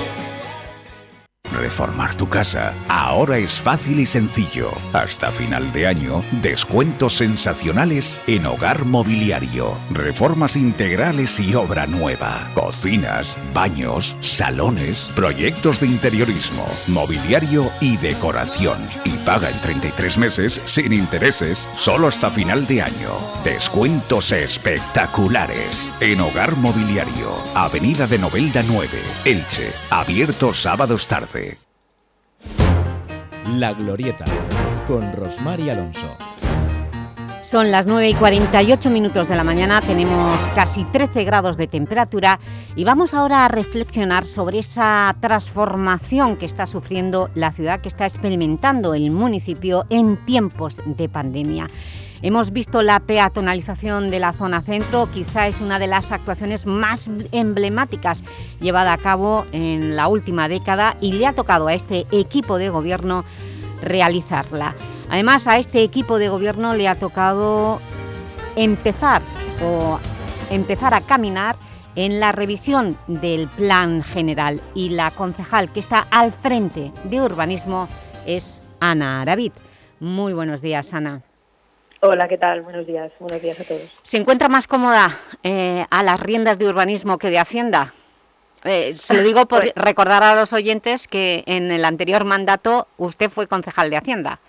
Reformar tu casa ahora es fácil y sencillo. Hasta final de año, descuentos sensacionales en hogar mobiliario, reformas integrales y obra nueva, cocinas, baños, salones, proyectos de interiorismo, mobiliario y decoración. Y paga en 33 meses sin intereses, solo hasta final de año. Descuentos espectaculares en hogar mobiliario, Avenida de Novelda 9, Elche, abierto sábados tarde. La Glorieta, con Rosmar y Alonso. Son las 9 y 48 minutos de la mañana, tenemos casi 13 grados de temperatura y vamos ahora a reflexionar sobre esa transformación que está sufriendo la ciudad, que está experimentando el municipio en tiempos de pandemia. Hemos visto la peatonalización de la zona centro, quizá es una de las actuaciones más emblemáticas llevada a cabo en la última década y le ha tocado a este equipo de gobierno realizarla. Además, a este equipo de gobierno le ha tocado empezar, o empezar a caminar en la revisión del plan general y la concejal que está al frente de urbanismo es Ana Aravid. Muy buenos días, Ana. Hola, ¿qué tal? Buenos días. Buenos días a todos. ¿Se encuentra más cómoda eh, a las riendas de urbanismo que de Hacienda? Eh, se lo digo por Pues- recordar a los oyentes que en el anterior mandato usted fue concejal de Hacienda.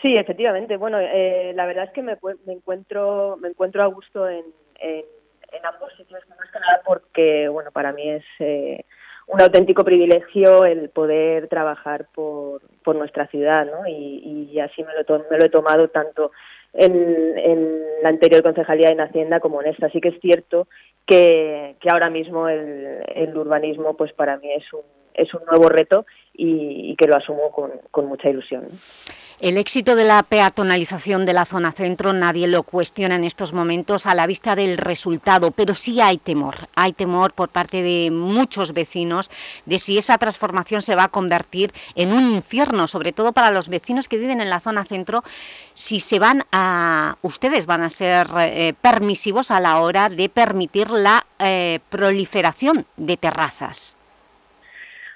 Sí, efectivamente. Bueno, eh, la verdad es que me, me encuentro me encuentro a gusto en, en, en ambos sitios, más que nada porque, bueno, para mí es eh, un auténtico privilegio el poder trabajar por, por nuestra ciudad, ¿no? Y, y así me lo, me lo he tomado tanto en, la anterior concejalía en Hacienda como en esta. Así que es cierto que, que ahora mismo el, el urbanismo, pues para mí es un, es un nuevo reto y, que lo asumo con, mucha ilusión. El éxito de la peatonalización de la zona centro nadie lo cuestiona en estos momentos a la vista del resultado, pero sí hay temor. Hay temor por parte de muchos vecinos de si esa transformación se va a convertir en un infierno, sobre todo para los vecinos que viven en la zona centro, si se van a, ustedes van a ser eh, permisivos a la hora de permitir la eh, proliferación de terrazas.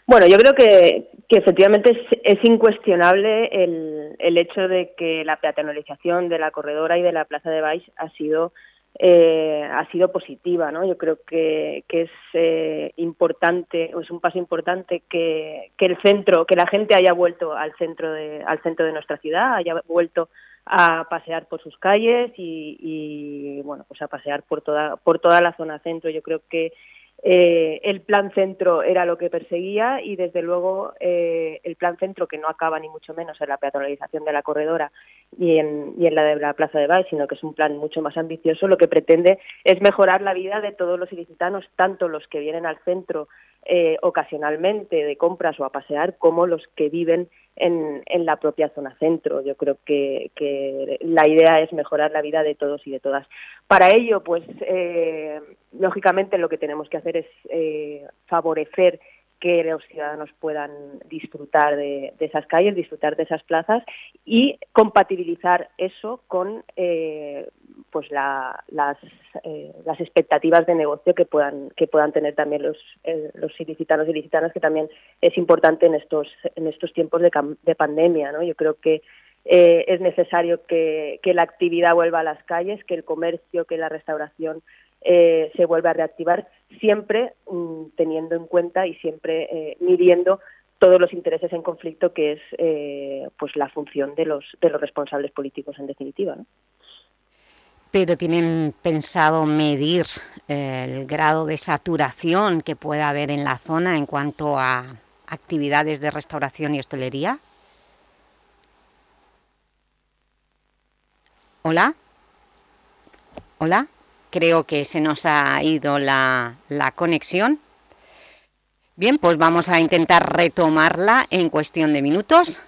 Bueno, yo creo que, que efectivamente es, es incuestionable el, el hecho de que la peatonalización de la corredora y de la Plaza de Baix ha sido eh, ha sido positiva, ¿no? Yo creo que, que es eh, importante, o es un paso importante que, que el centro, que la gente haya vuelto al centro de, al centro de nuestra ciudad, haya vuelto a pasear por sus calles y, y, bueno, pues a pasear por toda, por toda la zona centro. Yo creo que eh, el plan centro era lo que perseguía y desde luego eh, el plan centro que no acaba ni mucho menos en la peatonalización de la corredora y en, la de la Plaza de Baix, sino que es un plan mucho más ambicioso, lo que pretende es mejorar la vida de todos los ilicitanos, tanto los que vienen al centro eh, ocasionalmente de compras o a pasear, como los que viven en, en la propia zona centro. Yo creo que, la idea es mejorar la vida de todos y de todas. Para ello, pues eh, lógicamente lo que tenemos que hacer es eh, favorecer que los ciudadanos puedan disfrutar de, esas calles, disfrutar de esas plazas y compatibilizar eso con eh, pues eh, las expectativas de negocio que puedan que puedan tener también los eh, los ilicitanos y ilicitanas que también es importante en estos en estos tiempos de, de pandemia no yo creo que eh, es necesario que, que la actividad vuelva a las calles que el comercio que la restauración eh, se vuelve a reactivar, siempre mm, teniendo en cuenta y siempre eh, midiendo todos los intereses en conflicto, que es eh, pues la función de los, de los responsables políticos en definitiva. ¿no? Pero tienen pensado medir el grado de saturación que pueda haber en la zona en cuanto a actividades de restauración y hostelería. ¿Hola? ¿Hola? Creo que se nos ha ido la, conexión. Bien, pues vamos a intentar retomarla en cuestión de minutos.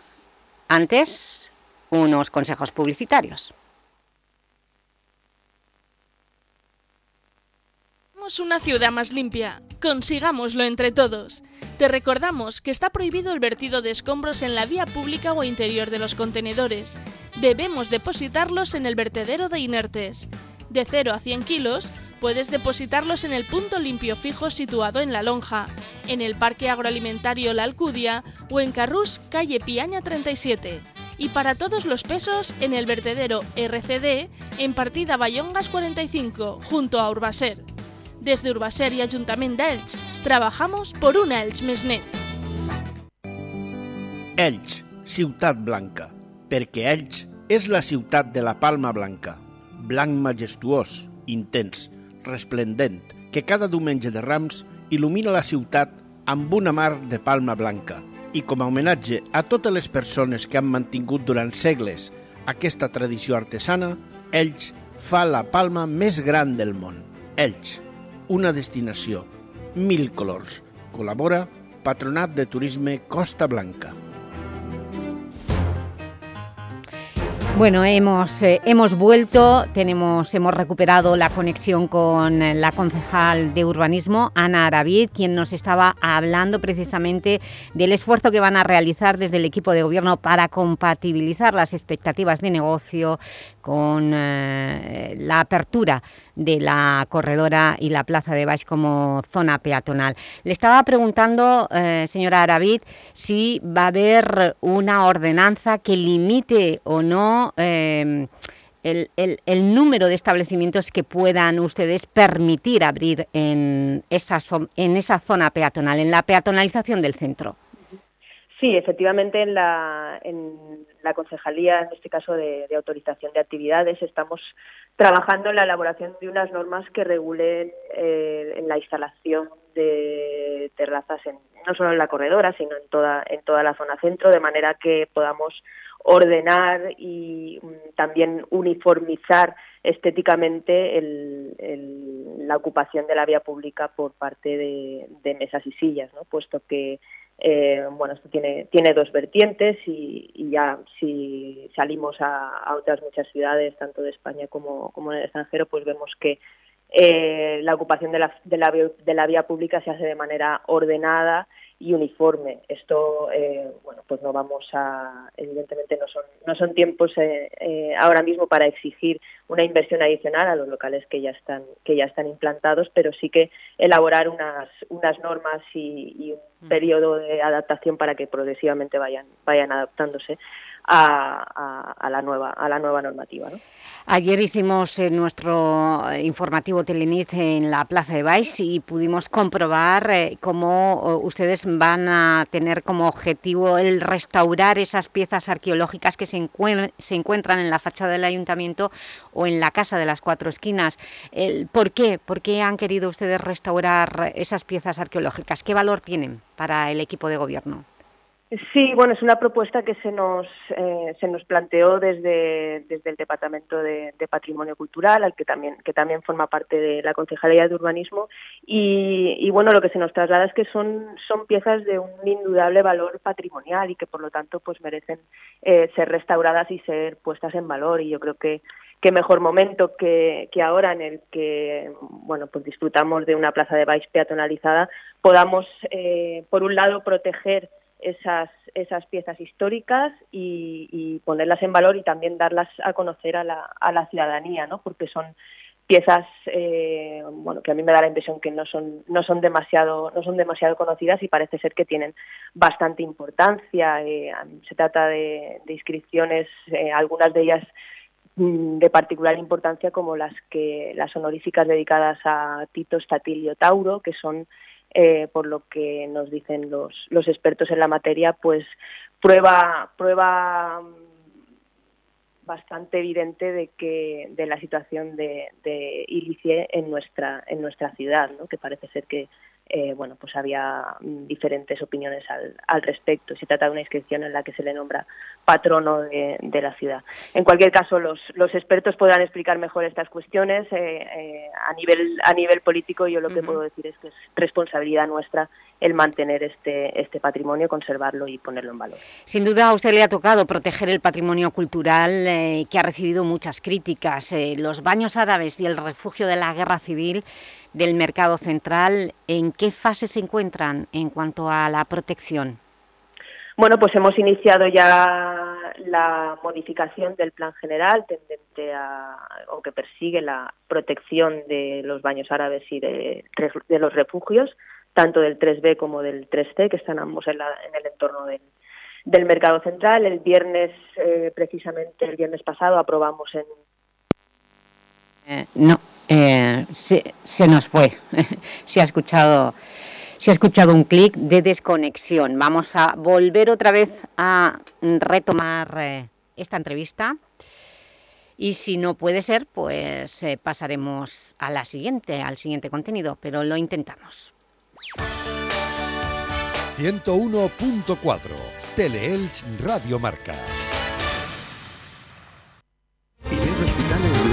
Antes, unos consejos publicitarios. una ciudad más limpia. Consigámoslo entre todos. Te recordamos que está prohibido el vertido de escombros en la vía pública o interior de los contenedores. Debemos depositarlos en el vertedero de inertes. De 0 a 100 kilos, puedes depositarlos en el punto limpio fijo situado en La Lonja, en el Parque Agroalimentario La Alcudia o en Carrús, calle Piaña 37. Y para todos los pesos, en el vertedero RCD, en partida Bayongas 45, junto a Urbaser. Desde Urbaser i Ajuntament d'Elx, trabajamos por una Elx més net. Elx, ciutat blanca, perquè Elx és la ciutat de la Palma Blanca, blanc majestuós, intens, resplendent, que cada diumenge de Rams il·lumina la ciutat amb una mar de palma blanca i com a homenatge a totes les persones que han mantingut durant segles aquesta tradició artesana, Elx fa la palma més gran del món. Elx, una destinació, mil colors. Col·labora Patronat de Turisme Costa Blanca. Bueno, hemos, eh, hemos vuelto, tenemos, hemos recuperado la conexión con la concejal de urbanismo, Ana Aravid, quien nos estaba hablando precisamente del esfuerzo que van a realizar desde el equipo de gobierno para compatibilizar las expectativas de negocio con eh, la apertura de la corredora y la plaza de Baix como zona peatonal. Le estaba preguntando, eh, señora Aravid, si va a haber una ordenanza que limite o no eh, el, el, número de establecimientos que puedan ustedes permitir abrir en esa, en esa zona peatonal, en la peatonalización del centro. Sí, efectivamente en la, la concejalía, en este caso de, autorización de actividades, estamos trabajando en la elaboración de unas normas que regulen eh, la instalación de terrazas en, no solo en la corredora, sino en toda, en toda la zona centro, de manera que podamos ordenar y mm, también uniformizar estéticamente la ocupación de la vía pública por parte de, de mesas y sillas, ¿no? puesto que eh, bueno, esto tiene, tiene dos vertientes y, ya si salimos a, otras muchas ciudades, tanto de España como, como en el extranjero, pues vemos que eh, la ocupación de la, de, la, de la vía pública se hace de manera ordenada y uniforme. Esto, eh, bueno, pues no vamos a, evidentemente no son, no son tiempos eh, eh, ahora mismo para exigir una inversión adicional a los locales que ya están, que ya están implantados, pero sí que elaborar unas, unas normas y, un mm. periodo de adaptación para que progresivamente vayan, vayan adaptándose a, la nueva a la nueva normativa. Ayer hicimos eh, nuestro informativo Telenit en la Plaza de Baix y pudimos comprobar eh, cómo ustedes van a tener como objetivo el restaurar esas piezas arqueológicas que se, se encuentran en la fachada del Ayuntamiento o en la Casa de las Cuatro Esquinas. ¿Por qué? ¿Por qué han querido ustedes restaurar esas piezas arqueológicas? ¿Qué valor tienen para el equipo de gobierno? Sí, bueno, es una propuesta que se nos, eh, se nos planteó desde, desde el Departamento de, Patrimonio Cultural, al que también, que también forma parte de la Concejalía de Urbanismo, y, bueno, lo que se nos traslada es que son, son piezas de un indudable valor patrimonial y que por lo tanto pues merecen eh, ser restauradas y ser puestas en valor, y yo creo que qué mejor momento que, que, ahora en el que bueno pues disfrutamos de una plaza de Baix peatonalizada podamos eh, por un lado proteger esas, esas piezas históricas y, ponerlas en valor y también darlas a conocer a la, a la ciudadanía, ¿no? porque son piezas eh, bueno que a mí me da la impresión que no son no son demasiado no son demasiado conocidas y parece ser que tienen bastante importancia eh, se trata de, inscripciones eh, algunas de ellas mm, de particular importancia como las que las honoríficas dedicadas a Tito Statilio Tauro que son eh, por lo que nos dicen los, los expertos en la materia, pues prueba, prueba mm, bastante evidente de que de la situación de, de Ilicie en nuestra en nuestra ciudad, ¿no? que parece ser que eh, bueno pues había mm, diferentes opiniones al, al respecto. Se trata de una inscripción en la que se le nombra patrono de, la ciudad. En cualquier caso, los, los expertos podrán explicar mejor estas cuestiones. Eh, eh, a, nivel, a nivel político, yo lo que puedo decir es que es responsabilidad nuestra el mantener este, este patrimonio, conservarlo y ponerlo en valor. Sin duda a usted le ha tocado proteger el patrimonio cultural eh, que ha recibido muchas críticas. los baños árabes y el refugio de la guerra civil del mercado central, ¿en qué fase se encuentran en cuanto a la protección? Bueno, pues hemos iniciado ya la modificación del plan general tendente a, o que persigue la protección de los baños árabes y de, los refugios, tanto del 3B como del 3C, que están ambos en, el entorno del, mercado central. El viernes, eh, precisamente el viernes pasado, aprobamos en... Eh, no, eh, se, nos fue. se ha escuchado un clic de desconexión. Vamos a volver otra vez a retomar eh, esta entrevista y si no puede ser, pues eh, pasaremos al siguiente contenido, pero lo intentamos. 101.4 Teleelch Radio Marca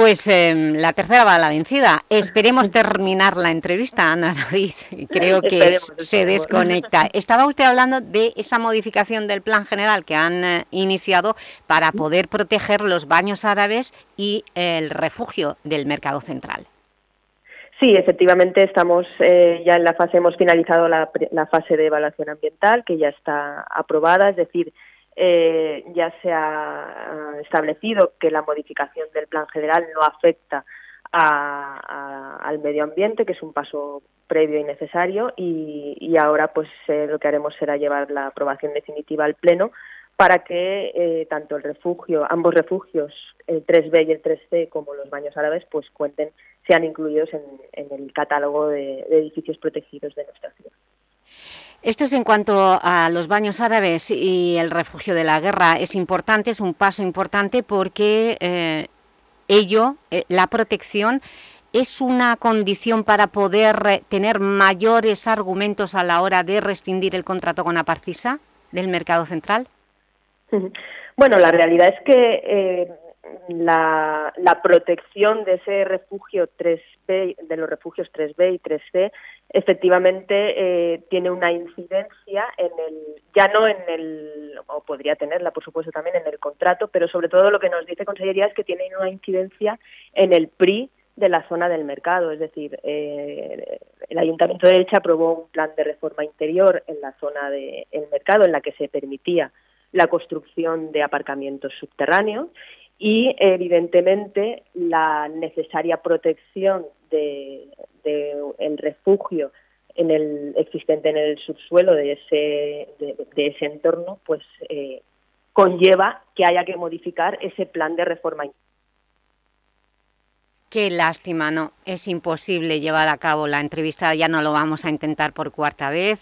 Pues em, la tercera va a la vencida. Esperemos terminar la entrevista, Ana David. Creo que se desconecta. Estaba usted hablando de esa modificación del plan general que han eh, iniciado para poder proteger los baños árabes y el refugio del mercado central. Sí, efectivamente estamos eh, ya en la fase, hemos finalizado la, la fase de evaluación ambiental que ya está aprobada, es decir, eh, ya se ha establecido que la modificación del plan general no afecta al medio ambiente, que es un paso previo y necesario, y, ahora pues eh, lo que haremos será llevar la aprobación definitiva al Pleno para que eh, tanto el refugio, ambos refugios, el 3B y el 3C, como los baños árabes, pues cuenten, sean incluidos en, el catálogo de edificios protegidos de nuestra ciudad. Esto es en cuanto a los baños árabes y el refugio de la guerra. Es importante, es un paso importante porque eh, ello, eh, la protección, es una condición para poder eh, tener mayores argumentos a la hora de rescindir el contrato con Aparcisa del mercado central. Bueno, la realidad es que la, protección de ese refugio 3B, de los refugios 3B y 3C, efectivamente eh, tiene una incidencia en el, ya no en el, o podría tenerla por supuesto también en el contrato, pero sobre todo lo que nos dice Consellería es que tiene una incidencia en el PRI de la zona del mercado, es decir, eh, el Ayuntamiento de Elche aprobó un plan de reforma interior en la zona del mercado en la que se permitía la construcción de aparcamientos subterráneos y evidentemente la necesaria protección de, el refugio en el existente en el subsuelo de ese de, ese entorno pues eh, conlleva que haya que modificar ese plan de reforma Qué lástima, no, es imposible llevar a cabo la entrevista, ya no lo vamos a intentar por cuarta vez.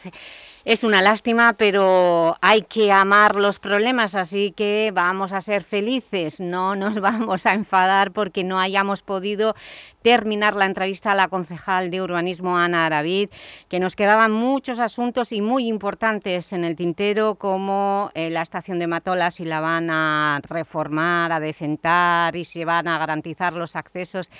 Es una lástima, pero hay que amar los problemas, así que vamos a ser felices, no nos vamos a enfadar porque no hayamos podido terminar la entrevista a la concejal de urbanismo Ana Aravid, que nos quedaban muchos asuntos y muy importantes en el tintero, como eh, la estación de Matola, si la van a reformar, a decentar y si van a garantizar los accesos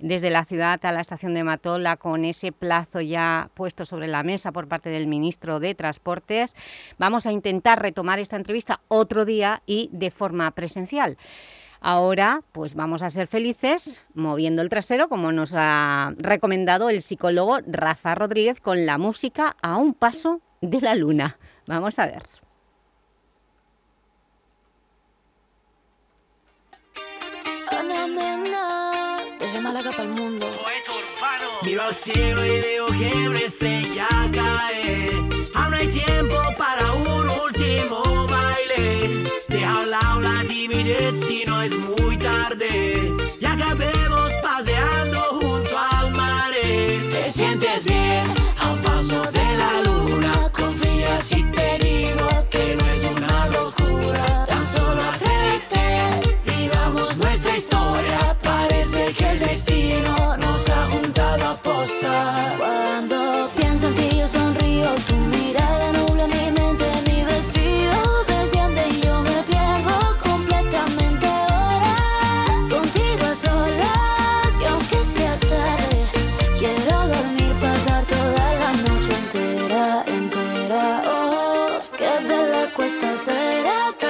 desde la ciudad a la estación de Matola con ese plazo ya puesto sobre la mesa por parte del ministro de Transportes. Vamos a intentar retomar esta entrevista otro día y de forma presencial. Ahora, pues vamos a ser felices moviendo el trasero, como nos ha recomendado el psicólogo Rafa Rodríguez, con la música a un paso de la luna. Vamos a ver. Málaga para el mundo. Miro al cielo y veo que una estrella cae. Aún hay tiempo para un último baile. Deja a un lado la timidez si no es muy tarde. Y acabemos paseando junto al mar. Te sientes bien a un paso de destino nos ha juntado a posta. Cuando pienso en ti yo sonrío, tu mirada nubla mi mente, mi vestido desciende y yo me pierdo completamente ahora. Contigo a solas y aunque sea tarde, quiero dormir, pasar toda la noche entera, entera. Oh, qué bella cuesta ser esta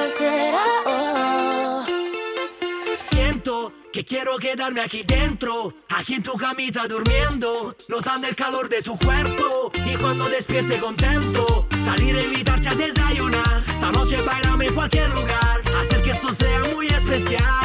que quiero quedarme aquí dentro, aquí en tu camita durmiendo, notando el calor de tu cuerpo y cuando despierte contento, salir a invitarte a desayunar. Esta noche bailame en cualquier lugar, hacer que esto sea muy especial.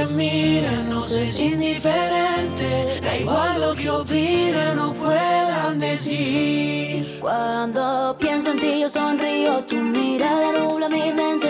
Y aunque miren, nos es indiferente. Da igual lo que opinen o puedan decir. Cuando pienso en ti yo sonrío, tu mirada nubla mi mente,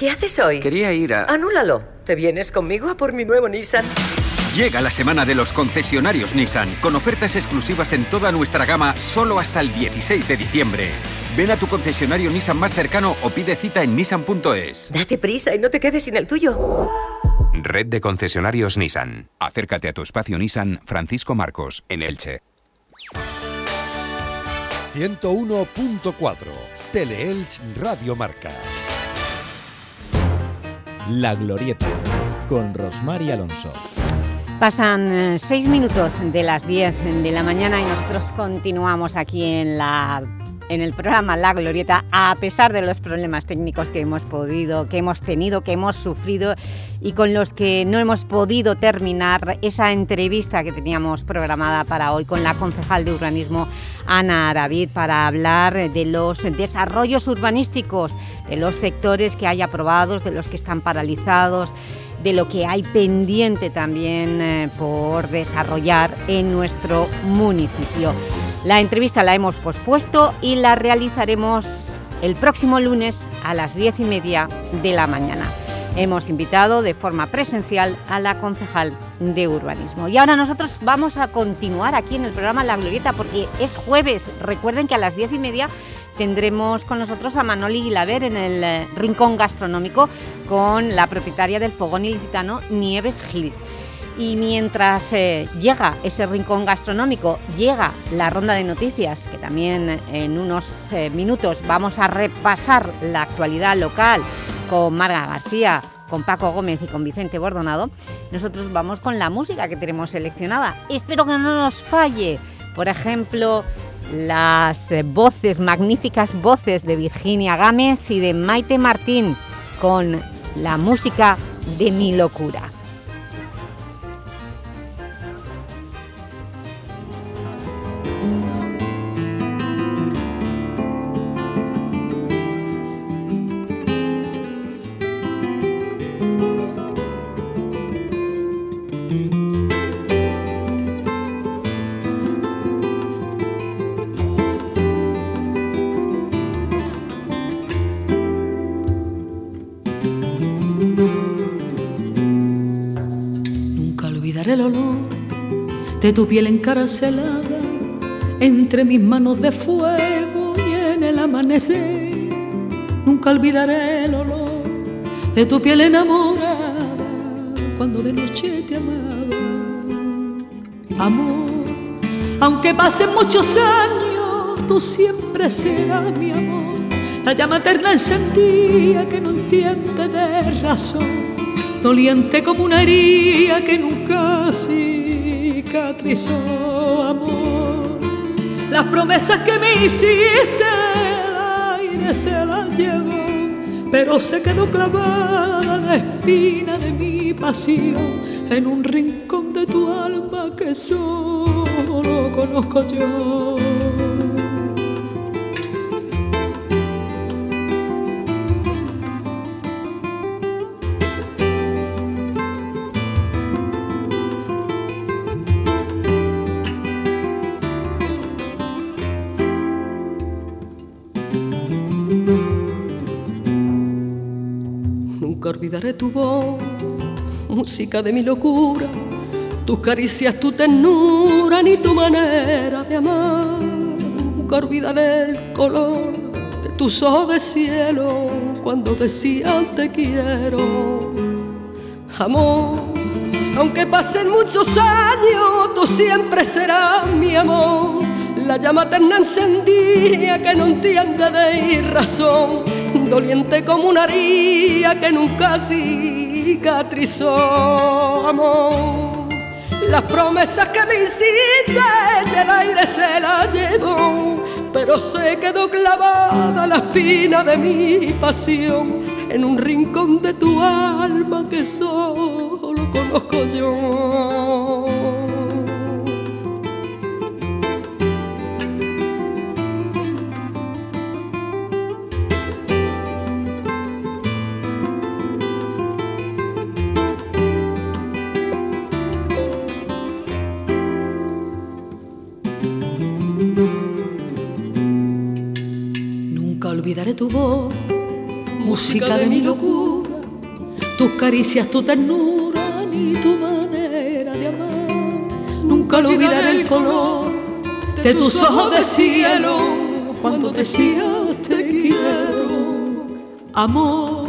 ¿Qué haces hoy? Quería ir a... Anúlalo. ¿Te vienes conmigo a por mi nuevo Nissan? Llega la semana de los concesionarios Nissan, con ofertas exclusivas en toda nuestra gama solo hasta el 16 de diciembre. Ven a tu concesionario Nissan más cercano o pide cita en nissan.es. Date prisa y no te quedes sin el tuyo. Red de concesionarios Nissan. Acércate a tu espacio Nissan Francisco Marcos, en Elche. 101.4 Teleelch Radio Marca. La Glorieta, con Rosmar y Alonso. Pasan eh, seis minutos de las 10 de la mañana y nosotros continuamos aquí en la en el programa La Glorieta, a pesar de los problemas técnicos que hemos podido, que hemos tenido, que hemos sufrido y con los que no hemos podido terminar esa entrevista que teníamos programada para hoy con la concejal de urbanismo Ana Aravid para hablar de los desarrollos urbanísticos, de los sectores que hay aprobados, de los que están paralizados, de lo que hay pendiente también eh, por desarrollar en nuestro municipio. La entrevista la hemos pospuesto y la realizaremos el próximo lunes a las diez y media de la mañana. Hemos invitado de forma presencial a la concejal de urbanismo. Y ahora nosotros vamos a continuar aquí en el programa La Glorieta porque es jueves. Recuerden que a las diez y media tendremos con nosotros a Manoli Guilaber en el eh, rincón gastronómico con la propietaria del fogón ilicitano Nieves Gil. Y mientras eh, llega ese rincón gastronómico, llega la ronda de noticias, que también en unos eh, minutos vamos a repasar la actualidad local con Marga García, con Paco Gómez y con Vicente Bordonado, nosotros vamos con la música que tenemos seleccionada. Espero que no nos falle, por ejemplo, las voces, magníficas voces de Virginia Gámez y de Maite Martín con la música de Mi Locura. De tu piel encarcelada entre mis manos de fuego y en el amanecer. Nunca olvidaré el olor de tu piel enamorada cuando de noche te amaba. Amor, aunque pasen muchos años, tú siempre serás mi amor. La llama eterna encendida que no entiende de razón doliente como una herida que nunca cicatrizó, amor. Las promesas que me hiciste, el aire se las llevó, pero se quedó clavada la espina de mi pasión en un rincón de tu alma que solo conozco yo. De mi locura, tus caricias, tu ternura, ni tu manera de amar. Nunca olvidaré el color de tus ojos de cielo cuando decían te quiero. Amor, aunque pasen muchos años, tú siempre serás mi amor. La llama eterna encendida que no entiende de razón, doliente como una herida que nunca cicatrizó, amor. Las promesas que me hiciste, el aire se las llevó, pero se quedó clavada la espina de mi pasión en un rincón de tu alma que solo conozco yo. Tu voz, música de mi locura, tus caricias, tu ternura, ni tu manera de amar. Nunca olvidaré el color de tus ojos de cielo cuando decías te quiero. Amor,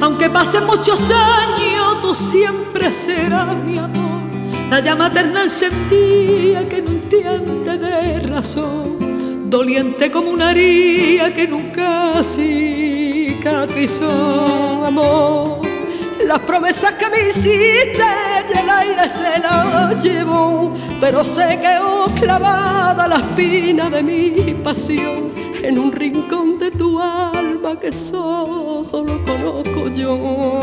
aunque pasen muchos años, tú siempre serás mi amor. La llama eterna encendida que no entiende de razón, doliente como una herida que nunca cicatrizó, amor. las promesas que me hiciste y el aire se las llevó, pero se quedó clavada la espina de mi pasión en un rincón de tu alma que solo conozco yo.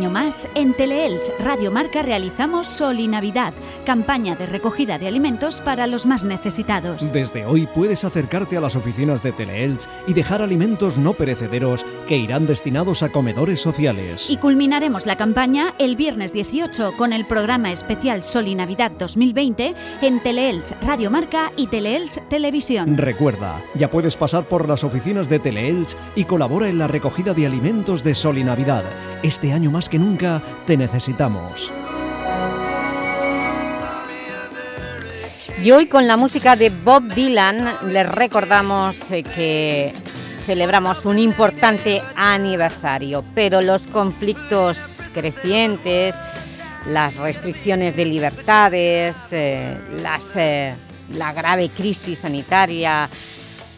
Año más, en Teleelch Radio Marca realizamos Sol y Navidad, campaña de recogida de alimentos para los más necesitados. Desde hoy puedes acercarte a las oficinas de Teleelch y dejar alimentos no perecederos que irán destinados a comedores sociales. Y culminaremos la campaña el viernes 18 con el programa especial Sol y Navidad 2020 en Teleelch Radio Marca y Teleelch Televisión. Recuerda, ya puedes pasar por las oficinas de Teleelch y colabora en la recogida de alimentos de Sol y Navidad. Este año más que nunca te necesitamos. Y hoy con la música de Bob Dylan les recordamos eh, que celebramos un importante aniversario, pero los conflictos crecientes, las restricciones de libertades, eh, las, eh, la grave crisis sanitaria,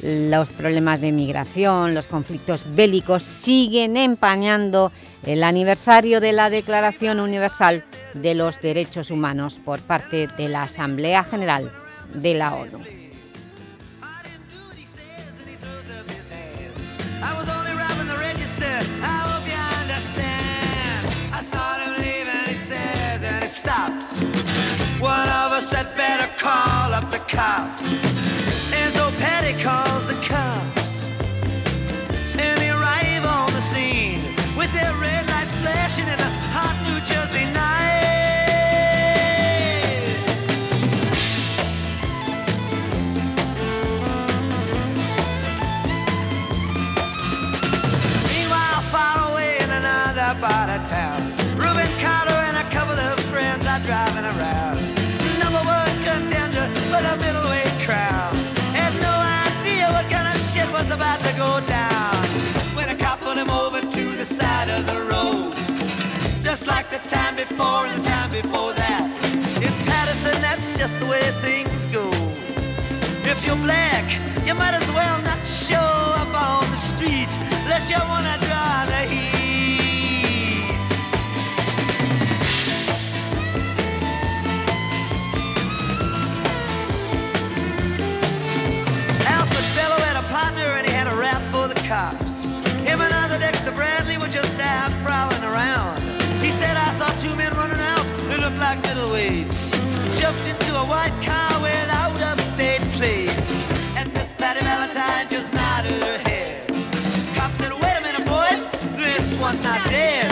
los problemas de migración, los conflictos bélicos siguen empañando el aniversario de la Declaración Universal de los Derechos Humanos por parte de la Asamblea General de la ONU. Before and the time before that. In Patterson, that's just the way things go. If you're black, you might as well not show up on the street unless you wanna draw the heat. Patty Valentine just nodded her head. Cop said, wait a minute, boys, this one's not dead.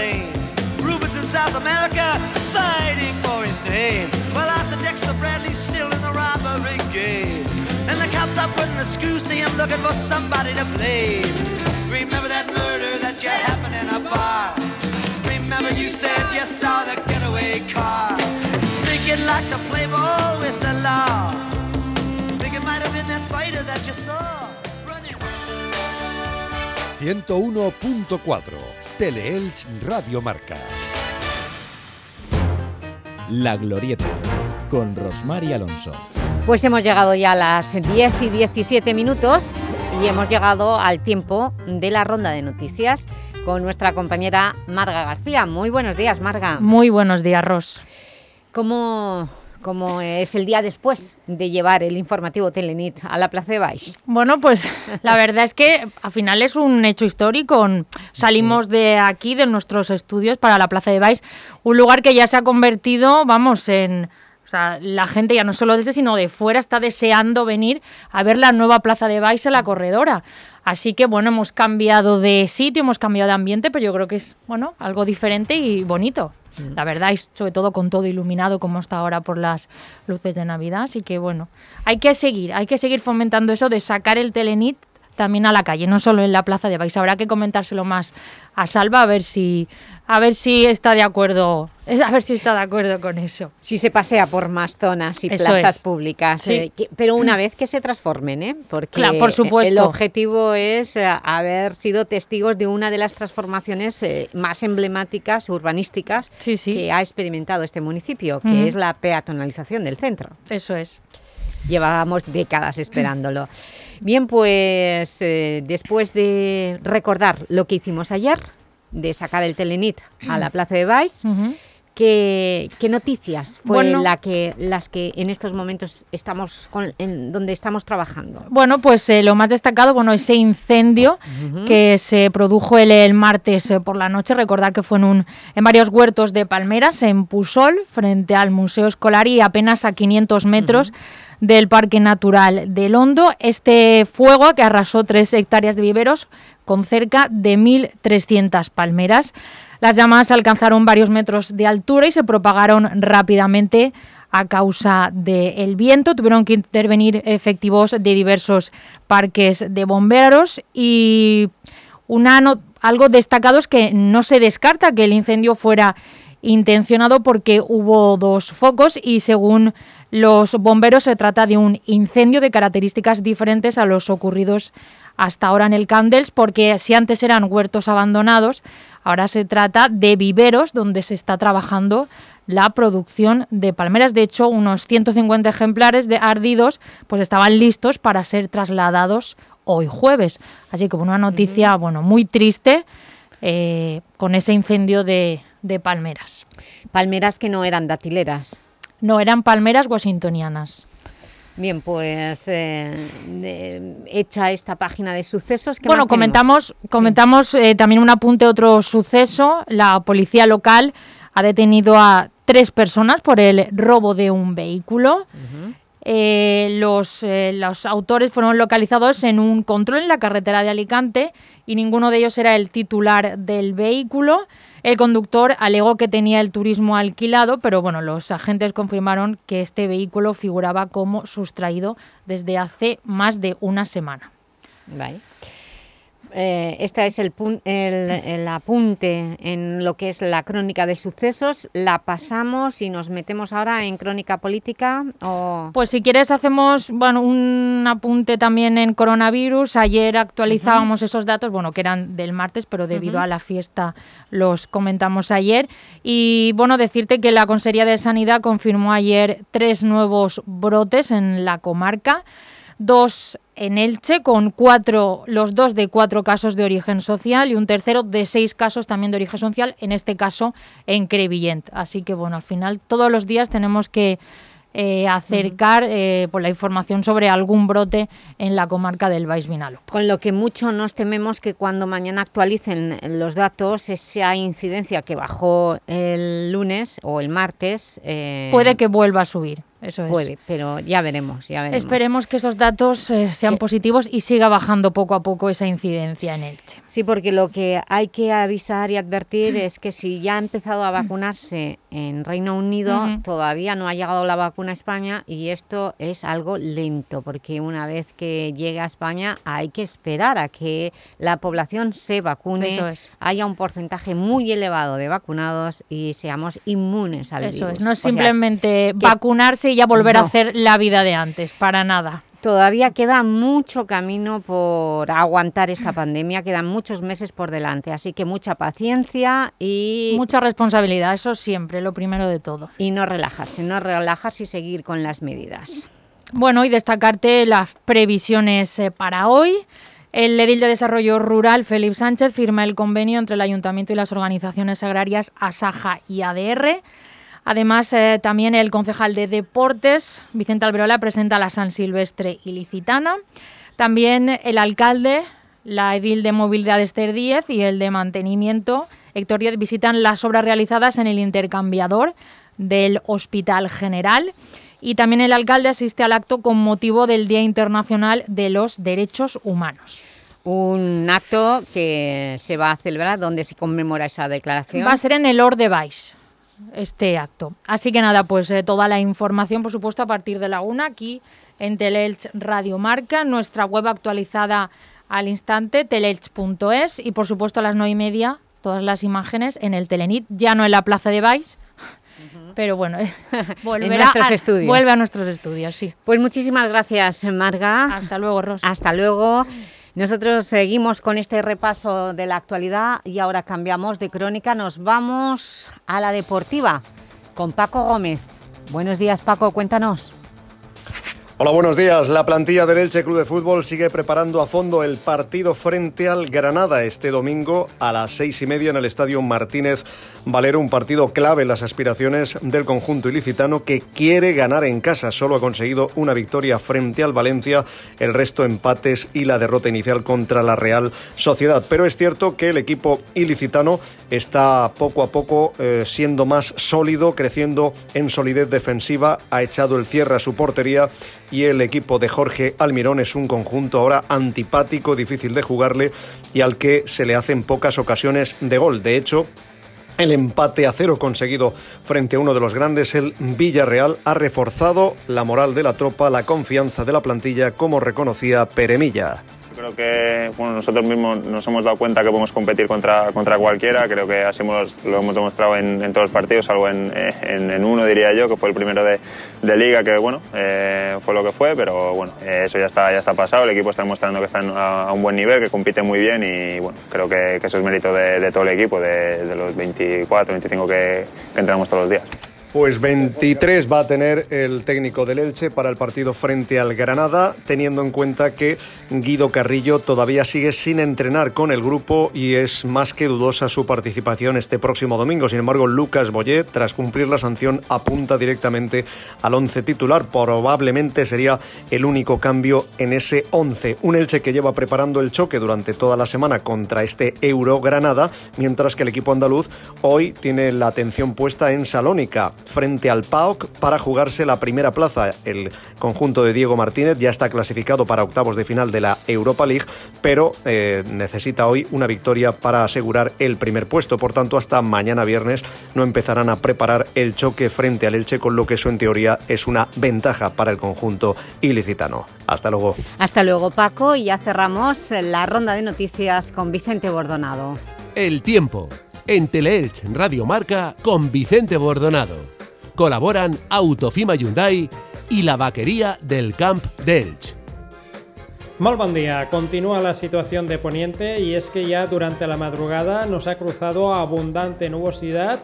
Flame. Rubens in South America fighting for his name. Well, Dexter Bradley's still in the robbery game. And the cops are putting the screws to him looking for somebody to blame. Remember that murder that you happened in a bar. Remember you said you saw the getaway car. Thinking like to play ball with the law. Think it might have been that fighter that you saw. 101.4 Teleelch Radio Marca. La Glorieta, con Rosmar y Alonso. Pues hemos llegado ya a las 10 y 17 minutos y hemos llegado al tiempo de la ronda de noticias con nuestra compañera Marga García. Muy buenos días, Marga. Muy buenos días, Ros. ¿Cómo, cómo es el día después de llevar el informativo Telenit a la Plaza de Baix? Bueno, pues la verdad es que al final es un hecho histórico. Salimos de aquí, de nuestros estudios, para la Plaza de Baix, un lugar que ya se ha convertido, vamos, en... O sea, la gente ya no solo desde, sino de fuera está deseando venir a ver la nueva Plaza de Baix en la corredora. Así que, bueno, hemos cambiado de sitio, hemos cambiado de ambiente, pero yo creo que es, bueno, algo diferente y bonito. La verdad, y sobre todo con todo iluminado como está ahora por las luces de Navidad. Así que, bueno, hay que seguir, hay que seguir fomentando eso de sacar el Telenit también a la calle, no solo en la Plaza de Baix. Habrá que comentárselo más a Salva a ver si a ver si está de acuerdo, a ver si está de acuerdo con eso. Si se pasea por más zonas y Eso plazas es. públicas, Sí. eh, que- pero una vez que se transformen, ¿eh? Porque Claro, por supuesto. el objetivo es eh, haber sido testigos de una de las transformaciones eh, más emblemáticas urbanísticas que ha experimentado este municipio, que es la peatonalización del centro. Eso es. Llevábamos décadas esperándolo. Bien, pues eh, después de recordar lo que hicimos ayer, de sacar el Telenit a la Plaza de Baix, ¿qué, qué noticias fue Bueno. la que, las que en estos momentos estamos con- en donde estamos trabajando? Bueno, pues eh, lo más destacado, bueno, ese incendio que se produjo el, el martes eh, por la noche, recordar que fue en, un, en varios huertos de palmeras, en Pusol, frente al Museo Escolar y apenas a 500 metros del Parque Natural del Hondo. Este fuego que arrasó tres hectáreas de viveros con cerca de 1.300 palmeras. Las llamas alcanzaron varios metros de altura y se propagaron rápidamente a causa del viento. Tuvieron que intervenir efectivos de diversos parques de bomberos y una algo destacado es que no se descarta que el incendio fuera intencionado porque hubo dos focos y según los bomberos se trata de un incendio de características diferentes a los ocurridos hasta ahora en el Candels porque si antes eran huertos abandonados, ahora se trata de viveros donde se está trabajando la producción de palmeras. De hecho, unos 150 ejemplares de ardidos pues estaban listos para ser trasladados hoy jueves. Así que una noticia bueno, muy triste eh, con ese incendio de, de palmeras. Palmeras que no eran datileras. No, eran palmeras washingtonianas. Bien, pues eh, hecha esta página de sucesos, ¿qué Bueno, más comentamos, comentamos eh, también un apunte, otro suceso. La policía local ha detenido a tres personas por el robo de un vehículo. Eh, los, los autores fueron localizados en un control en la carretera de Alicante y ninguno de ellos era el titular del vehículo. El conductor alegó que tenía el turismo alquilado, pero bueno, los agentes confirmaron que este vehículo figuraba como sustraído desde hace más de una semana. Vale. Eh, este es el, el, el apunte en lo que es la crónica de sucesos. La pasamos y nos metemos ahora en crónica política. O... Pues si quieres hacemos bueno, un apunte también en coronavirus. Ayer actualizábamos esos datos, bueno, que eran del martes, pero debido a la fiesta los comentamos ayer. Y bueno, decirte que la Consejería de Sanidad confirmó ayer tres nuevos brotes en la comarca. Dos en Elche, con cuatro, los dos de cuatro casos de origen social y un tercero de seis casos también de origen social, en este caso en Crevillent. Así que bueno, al final todos los días tenemos que eh, acercar eh, por la información sobre algún brote en la comarca del Baix Vinalopó. Con lo que mucho nos tememos que cuando mañana actualicen los datos, esa incidencia que bajó el lunes o el martes... eh, Puede que vuelva a subir, eso es. Puede, pero ya veremos, ya veremos. Esperemos que esos datos eh, sean positivos y siga bajando poco a poco esa incidencia en Elche. Sí, porque lo que hay que avisar y advertir es que si ya ha empezado a vacunarse en Reino Unido, todavía no ha llegado la vacuna a España y esto es algo lento, porque una vez que llegue a España hay que esperar a que la población se vacune, Eso es. haya un porcentaje muy elevado de vacunados y seamos inmunes al Eso virus. es, no es O simplemente vacunarse y ya volver a hacer la vida de antes, para nada. Todavía queda mucho camino por aguantar esta pandemia, quedan muchos meses por delante, así que mucha paciencia y... Mucha responsabilidad, eso siempre, lo primero de todo. Y no relajarse, no relajarse y seguir con las medidas. Bueno, y destacarte las previsiones eh, para hoy. El edil de Desarrollo Rural, Felipe Sánchez, firma el convenio entre el Ayuntamiento y las organizaciones agrarias ASAJA y ADR. Además, eh, también el concejal de Deportes, Vicente Alberola, presenta la San Silvestre Ilicitana. También el alcalde, la edil de Movilidad Esther Díez y el de Mantenimiento, Héctor Díez, visitan las obras realizadas en el intercambiador del Hospital General. Y también el alcalde asiste al acto con motivo del Día Internacional de los Derechos Humanos. Un acto que se va a celebrar donde se conmemora esa declaración. Va a ser en el Or de Baix este acto. Así que nada, pues eh, toda la información, por supuesto, a partir de la una, aquí en Teleelch Radio Marca, nuestra web actualizada al instante, teleelch.es y por supuesto a las nueve y media, todas las imágenes en el Telenit, ya no en la Plaza de Baix, pero bueno, volverá nuestros a- estudios. vuelve a nuestros estudios, sí. Pues muchísimas gracias, Marga. Hasta luego, Ros. Hasta luego. Nosotros seguimos con este repaso de la actualidad y ahora cambiamos de crónica. Nos vamos a la deportiva con Paco Gómez. Buenos días, Paco. Cuéntanos. Hola, buenos días. La plantilla del Elche Club de Fútbol sigue preparando a fondo el partido frente al Granada este domingo a las seis y media en el Estadio Martínez Valero. Un partido clave en las aspiraciones del conjunto ilicitano que quiere ganar en casa. Solo ha conseguido una victoria frente al Valencia, el resto empates y la derrota inicial contra la Real Sociedad. Pero es cierto que el equipo ilicitano está poco a poco eh, siendo más sólido, creciendo en solidez defensiva. Ha echado el cierre a su portería y el equipo de Jorge Almirón es un conjunto ahora antipático, difícil de jugarle y al que se le hacen pocas ocasiones de gol. De hecho, el empate a cero conseguido frente a uno de los grandes, el Villarreal, ha reforzado la moral de la tropa, la confianza de la plantilla, como reconocía Peremilla. Creo que bueno, nosotros mismos nos hemos dado cuenta que podemos competir contra, contra cualquiera. Creo que así lo hemos demostrado en, todos los partidos, salvo en, en- uno, diría yo, que fue el primero de, de Liga, que bueno, eh, fue lo que fue, pero bueno, eh, eso ya está, ya está pasado. El equipo está demostrando que está a, un buen nivel, que compite muy bien y bueno, creo que, eso es mérito de, todo el equipo, de, los 24, 25 que, entrenamos todos los días. Pues 23 va a tener el técnico del Elche para el partido frente al Granada, teniendo en cuenta que Guido Carrillo todavía sigue sin entrenar con el grupo y es más que dudosa su participación este próximo domingo. Sin embargo, Lucas Boyé, tras cumplir la sanción, apunta directamente al 11 titular. Probablemente sería el único cambio en ese 11. Un Elche que lleva preparando el choque durante toda la semana contra este Euro Granada, mientras que el equipo andaluz hoy tiene la atención puesta en Salónica. Frente al PAOK para jugarse la primera plaza. El conjunto de Diego Martínez ya está clasificado para octavos de final de la Europa League, pero eh, necesita hoy una victoria para asegurar el primer puesto. Por tanto, hasta mañana viernes no empezarán a preparar el choque frente al Elche, con lo que eso en teoría es una ventaja para el conjunto ilicitano. Hasta luego. Hasta luego, Paco, y ya cerramos la ronda de noticias con Vicente Bordonado. El tiempo. En Teleelch Radio Marca con Vicente Bordonado. Colaboran Autofima Hyundai y la vaquería del Camp de Elch. Molt bon día. Continúa la situación de Poniente y es que ya durante la madrugada nos ha cruzado abundante nubosidad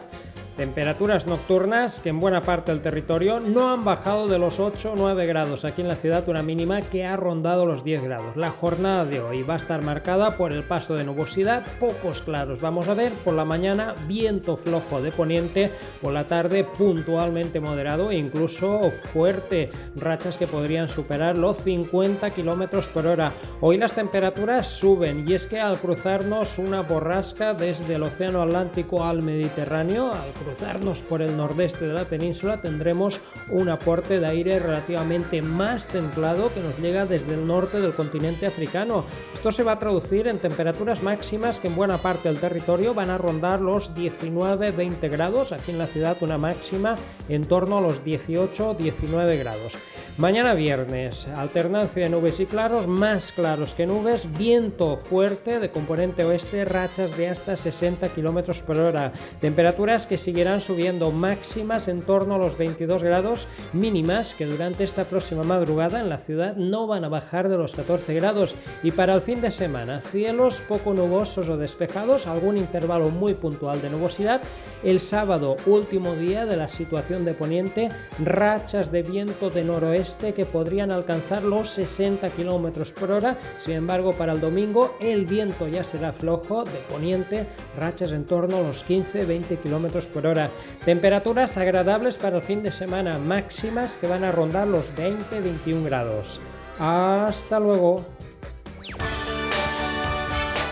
Temperaturas nocturnas que en buena parte del territorio no han bajado de los 8 o 9 grados. Aquí en la ciudad una mínima que ha rondado los 10 grados. La jornada de hoy va a estar marcada por el paso de nubosidad, pocos claros. Vamos a ver por la mañana viento flojo de poniente, por la tarde puntualmente moderado e incluso fuerte. Rachas que podrían superar los 50 kilómetros por hora. Hoy las temperaturas suben y es que al cruzarnos una borrasca desde el Océano Atlántico al Mediterráneo, al cruzarnos por el nordeste de la península tendremos un aporte de aire relativamente más templado que nos llega desde el norte del continente africano. Esto se va a traducir en temperaturas máximas que en buena parte del territorio van a rondar los 19-20 grados, aquí en la ciudad una máxima en torno a los 18-19 grados. Mañana viernes, alternancia de nubes y claros, más claros que nubes, viento fuerte de componente oeste, rachas de hasta 60 km por hora, temperaturas que seguirán subiendo máximas en torno a los 22 grados, mínimas que durante esta próxima madrugada en la ciudad no van a bajar de los 14 grados. Y para el fin de semana, cielos poco nubosos o despejados, algún intervalo muy puntual de nubosidad, el sábado, último día de la situación de poniente, rachas de viento de noroeste que podrían alcanzar los 60 km por hora. Sin embargo, para el domingo el viento ya será flojo de poniente, rachas en torno a los 15-20 km por hora. Temperaturas agradables para el fin de semana, máximas que van a rondar los 20-21 grados. Hasta luego.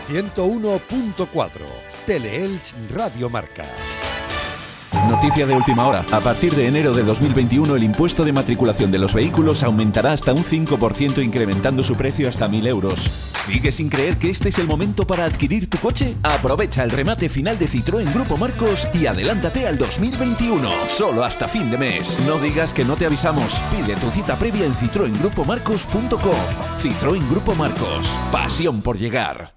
101.4 Teleelch Radio Marca. Noticia de última hora. A partir de enero de 2021 el impuesto de matriculación de los vehículos aumentará hasta un 5% incrementando su precio hasta 1.000 euros. ¿Sigues sin creer que este es el momento para adquirir tu coche? Aprovecha el remate final de Citroën Grupo Marcos y adelántate al 2021. Solo hasta fin de mes. No digas que no te avisamos. Pide tu cita previa en citroengrupomarcos.com. Citroën Grupo Marcos. Pasión por llegar.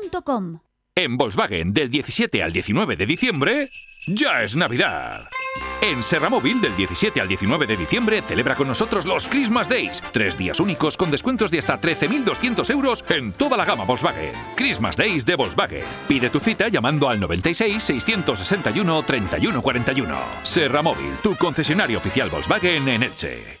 En Volkswagen, del 17 al 19 de diciembre, ya es Navidad. En Serra Móvil, del 17 al 19 de diciembre, celebra con nosotros los Christmas Days. Tres días únicos con descuentos de hasta 13.200 euros en toda la gama Volkswagen. Christmas Days de Volkswagen. Pide tu cita llamando al 96 661 3141. Serra Móvil, tu concesionario oficial Volkswagen en Elche.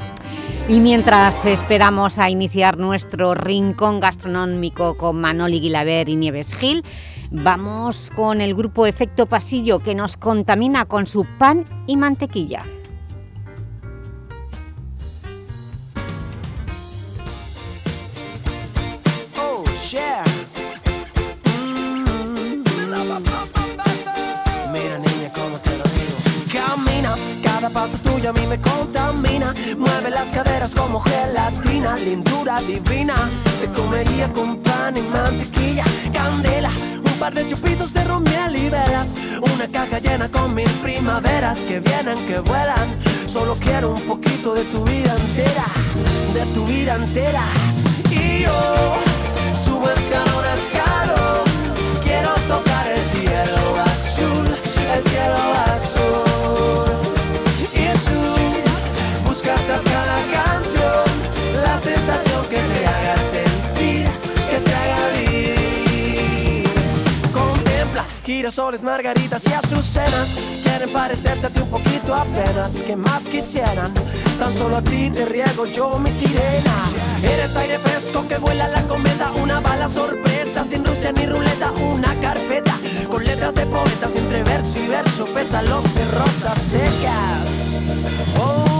Y mientras esperamos a iniciar nuestro rincón gastronómico con Manoli Guilaber y Nieves Gil, vamos con el grupo Efecto Pasillo que nos contamina con su pan y mantequilla. Paso tuyo a mí me contamina. Mueve las caderas como gelatina, lindura divina. Te comería con pan y mantequilla, candela. Un par de chupitos de romiel y velas, una caja llena con mil primaveras que vienen, que vuelan. Solo quiero un poquito de tu vida entera, de tu vida entera. Y yo subo escalón a escalón, girasoles, margaritas y azucenas. Quieren parecerse a ti un poquito apenas. que más quisieran? Tan solo a ti te riego yo mi sirena. Eres aire fresco que vuela la cometa. Una bala sorpresa sin Rusia ni ruleta. Una carpeta con letras de poetas entre verso y verso. Pétalos de rosas secas. Oh,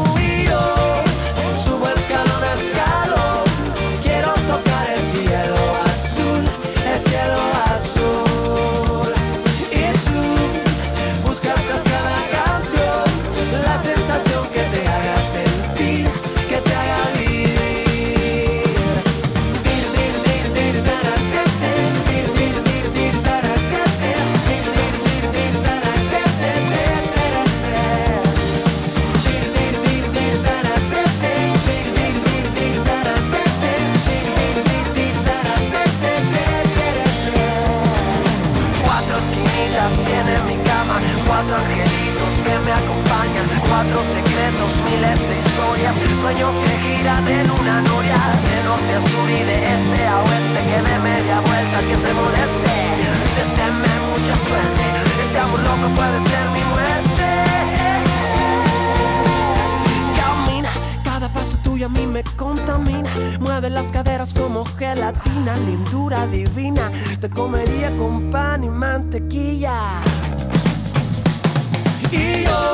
sueños que giran en una noria, de norte a sur y de este a oeste, que de media vuelta que se moleste, deseenme mucha suerte, este amor loco puede ser mi muerte. Camina, cada paso tuyo a mí me contamina. Mueve las caderas como gelatina, lindura divina. Te comería con pan y mantequilla. Y yo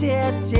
te,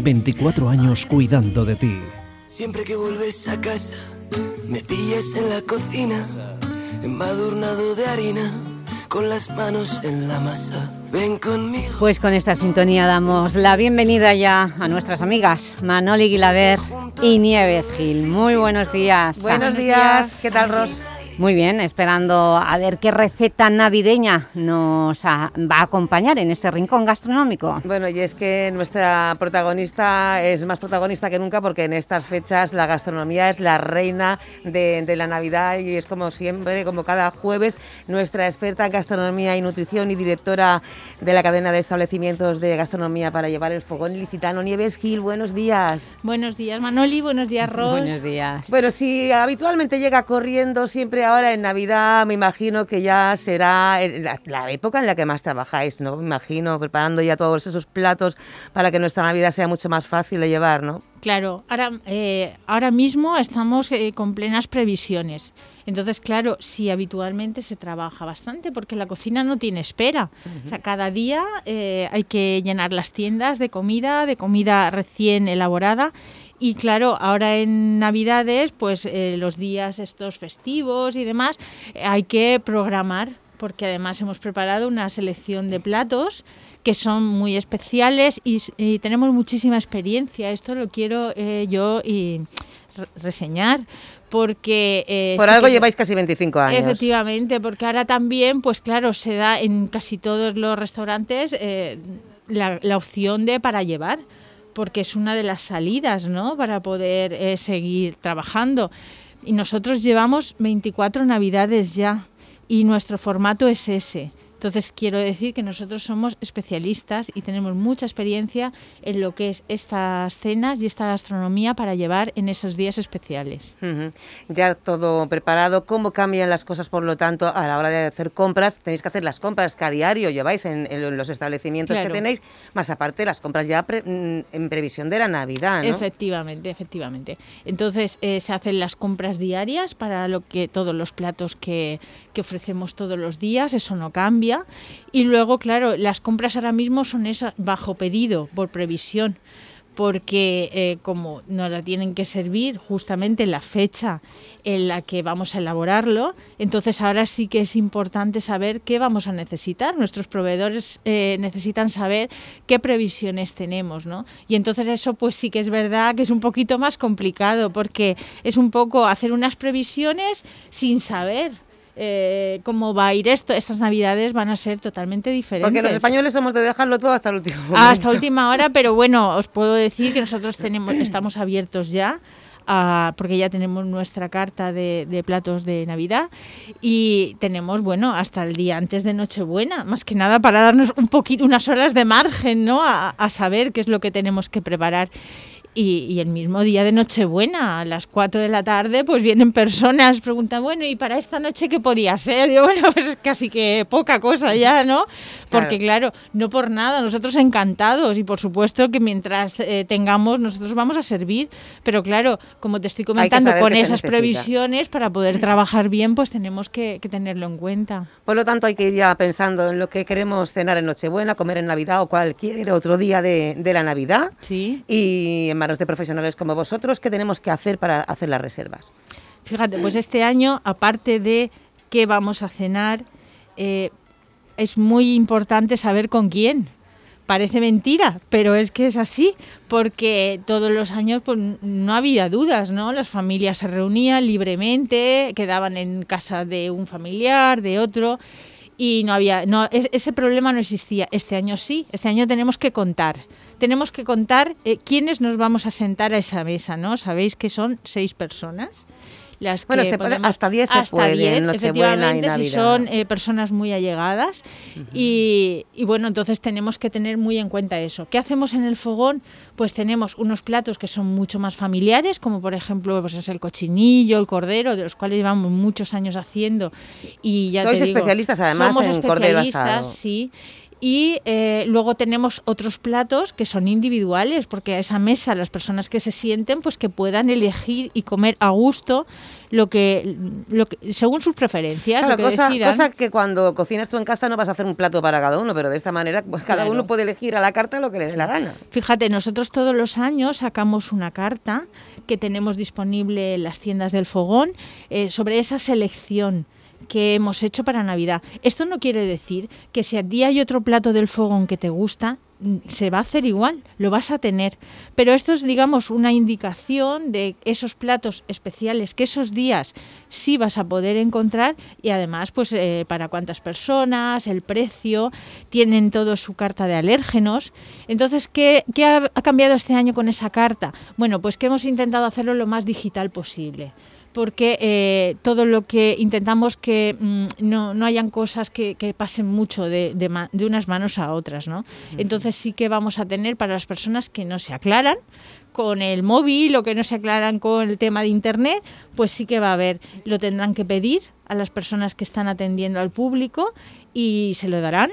24 años cuidando de ti. Siempre que vuelves a casa, me pillas en la cocina, embadurnado de harina, con las manos en la masa. Ven conmigo. Pues con esta sintonía damos la bienvenida ya a nuestras amigas Manoli Guilaber y Nieves Gil. Muy buenos días. Buenos días. ¿Qué tal, Ros? Muy bien, esperando a ver qué receta navideña nos a- va a acompañar en este rincón gastronómico. Bueno, y es que nuestra protagonista es más protagonista que nunca porque en estas fechas la gastronomía es la reina de, de la Navidad y es como siempre, como cada jueves, nuestra experta en gastronomía y nutrición y directora de la cadena de establecimientos de gastronomía para llevar el fogón ilicitano, Nieves Gil. Buenos días. Buenos días, Manoli. Buenos días, Ros. días. Bueno, si habitualmente llega corriendo siempre ahora en Navidad, me imagino que ya será la, la época en la que más trabajáis, ¿no? Me imagino, preparando ya todos esos platos para que nuestra Navidad sea mucho más fácil de llevar, ¿no? Claro, ahora, eh, ahora mismo estamos eh, con plenas previsiones. Entonces, claro, sí, habitualmente se trabaja bastante porque la cocina no tiene espera. O sea, cada día eh, hay que llenar las tiendas de comida, de comida recién elaborada. Y claro, ahora en Navidades, pues eh, los días estos festivos y demás, eh, hay que programar porque además hemos preparado una selección de platos que son muy especiales y, tenemos muchísima experiencia. Esto lo quiero eh, yo y re- reseñar, porque... eh, Por sí algo que- lleváis casi 25 años. Efectivamente, porque ahora también, pues claro, se da en casi todos los restaurantes eh, la, la opción de para llevar, porque es una de las salidas, ¿no? Para poder eh, seguir trabajando. Y nosotros llevamos 24 navidades ya y nuestro formato es ese. Entonces quiero decir que nosotros somos especialistas y tenemos mucha experiencia en lo que es estas cenas y esta gastronomía para llevar en esos días especiales. Ya todo preparado. ¿Cómo cambian las cosas, por lo tanto, a la hora de hacer compras? Tenéis que hacer las compras que a diario lleváis en, en los establecimientos Claro. que tenéis, más aparte las compras ya pre- mm, en previsión de la Navidad, ¿no? Efectivamente, efectivamente. Entonces eh, se hacen las compras diarias para lo que todos los platos que, que ofrecemos todos los días, eso no cambia. Y luego, claro, las compras ahora mismo son esas bajo pedido, por previsión, porque eh, como nos la tienen que servir justamente en la fecha en la que vamos a elaborarlo, entonces ahora sí que es importante saber qué vamos a necesitar. Nuestros proveedores eh, necesitan saber qué previsiones tenemos, ¿no? Y entonces eso pues sí que es verdad que es un poquito más complicado porque es un poco hacer unas previsiones sin saber. Eh, cómo va a ir esto, estas navidades van a ser totalmente diferentes. Porque los españoles somos de dejarlo todo hasta el último momento. Hasta última hora, pero bueno, os puedo decir que nosotros tenemos, estamos abiertos ya. a- porque ya tenemos nuestra carta de, de platos de Navidad y tenemos, bueno, hasta el día antes de Nochebuena, más que nada para darnos un poquito, unas horas de margen, ¿no? A, a saber qué es lo que tenemos que preparar. Y, y el mismo día de Nochebuena, a las 4 de la tarde, pues vienen personas, preguntan, bueno, ¿y para esta noche qué podía ser? Digo, bueno, pues casi que poca cosa ya, ¿no? Porque claro, no por nada, nosotros encantados y por supuesto que mientras eh, tengamos, nosotros vamos a servir, pero claro, como te estoy comentando, con esas previsiones, para poder trabajar bien, pues tenemos que, que tenerlo en cuenta. Por lo tanto, hay que ir ya pensando en lo que queremos cenar en Nochebuena, comer en Navidad o cualquier otro día de, de la Navidad. Sí. Y en manos de profesionales como vosotros, ¿qué tenemos que hacer para hacer las reservas? Fíjate, pues este año, aparte de qué vamos a cenar, eh, es muy importante saber con quién. Parece mentira, pero es que es así, porque todos los años pues, no había dudas, ¿no? Las familias se reunían libremente, quedaban en casa de un familiar, de otro, y no había, no, es- ese problema no existía. Este año sí, este año tenemos que contar. Tenemos que contar eh, quiénes nos vamos a sentar a esa mesa, ¿no? Sabéis que son seis personas. Las Bueno, que se puede- podemos- hasta 10 se hasta puede en 10, Nochebuena y efectivamente, si son eh, personas muy allegadas. y, y bueno, entonces tenemos que tener muy en cuenta eso. ¿Qué hacemos en el fogón? Pues tenemos unos platos que son mucho más familiares, como por ejemplo pues es el cochinillo, el cordero, de los cuales llevamos muchos años haciendo. Y ya Sois te digo, especialistas, además, somos en cordero especialistas, asado. sí. Y eh, luego tenemos otros platos que son individuales, porque a esa mesa las personas que se sienten, pues que puedan elegir y comer a gusto lo que, lo que según sus preferencias, Claro, lo que cosa, decidan. cosa que cuando cocinas tú en casa no vas a hacer un plato para cada uno, pero de esta manera pues, cada Claro. uno puede elegir a la carta lo que le dé la gana. Fíjate, nosotros todos los años sacamos una carta que tenemos disponible en las tiendas del fogón eh, sobre esa selección que hemos hecho para Navidad. Esto no quiere decir que si a ti hay otro plato del fogón que te gusta, mm, se va a hacer igual, lo vas a tener. Pero esto es, digamos, una indicación de esos platos especiales que esos días sí vas a poder encontrar y además, pues, eh, para cuántas personas, el precio, tienen todo su carta de alérgenos. Entonces, ¿qué, ha cambiado este año con esa carta? Bueno, pues que hemos intentado hacerlo lo más digital posible porque eh, todo lo que intentamos que mm, no, no hayan cosas que, que pasen mucho de, de de unas manos a otras, ¿no? Entonces sí que vamos a tener para las personas que no se aclaran con el móvil o que no se aclaran con el tema de internet, pues sí que va a haber, lo tendrán que pedir a las personas que están atendiendo al público y se lo darán.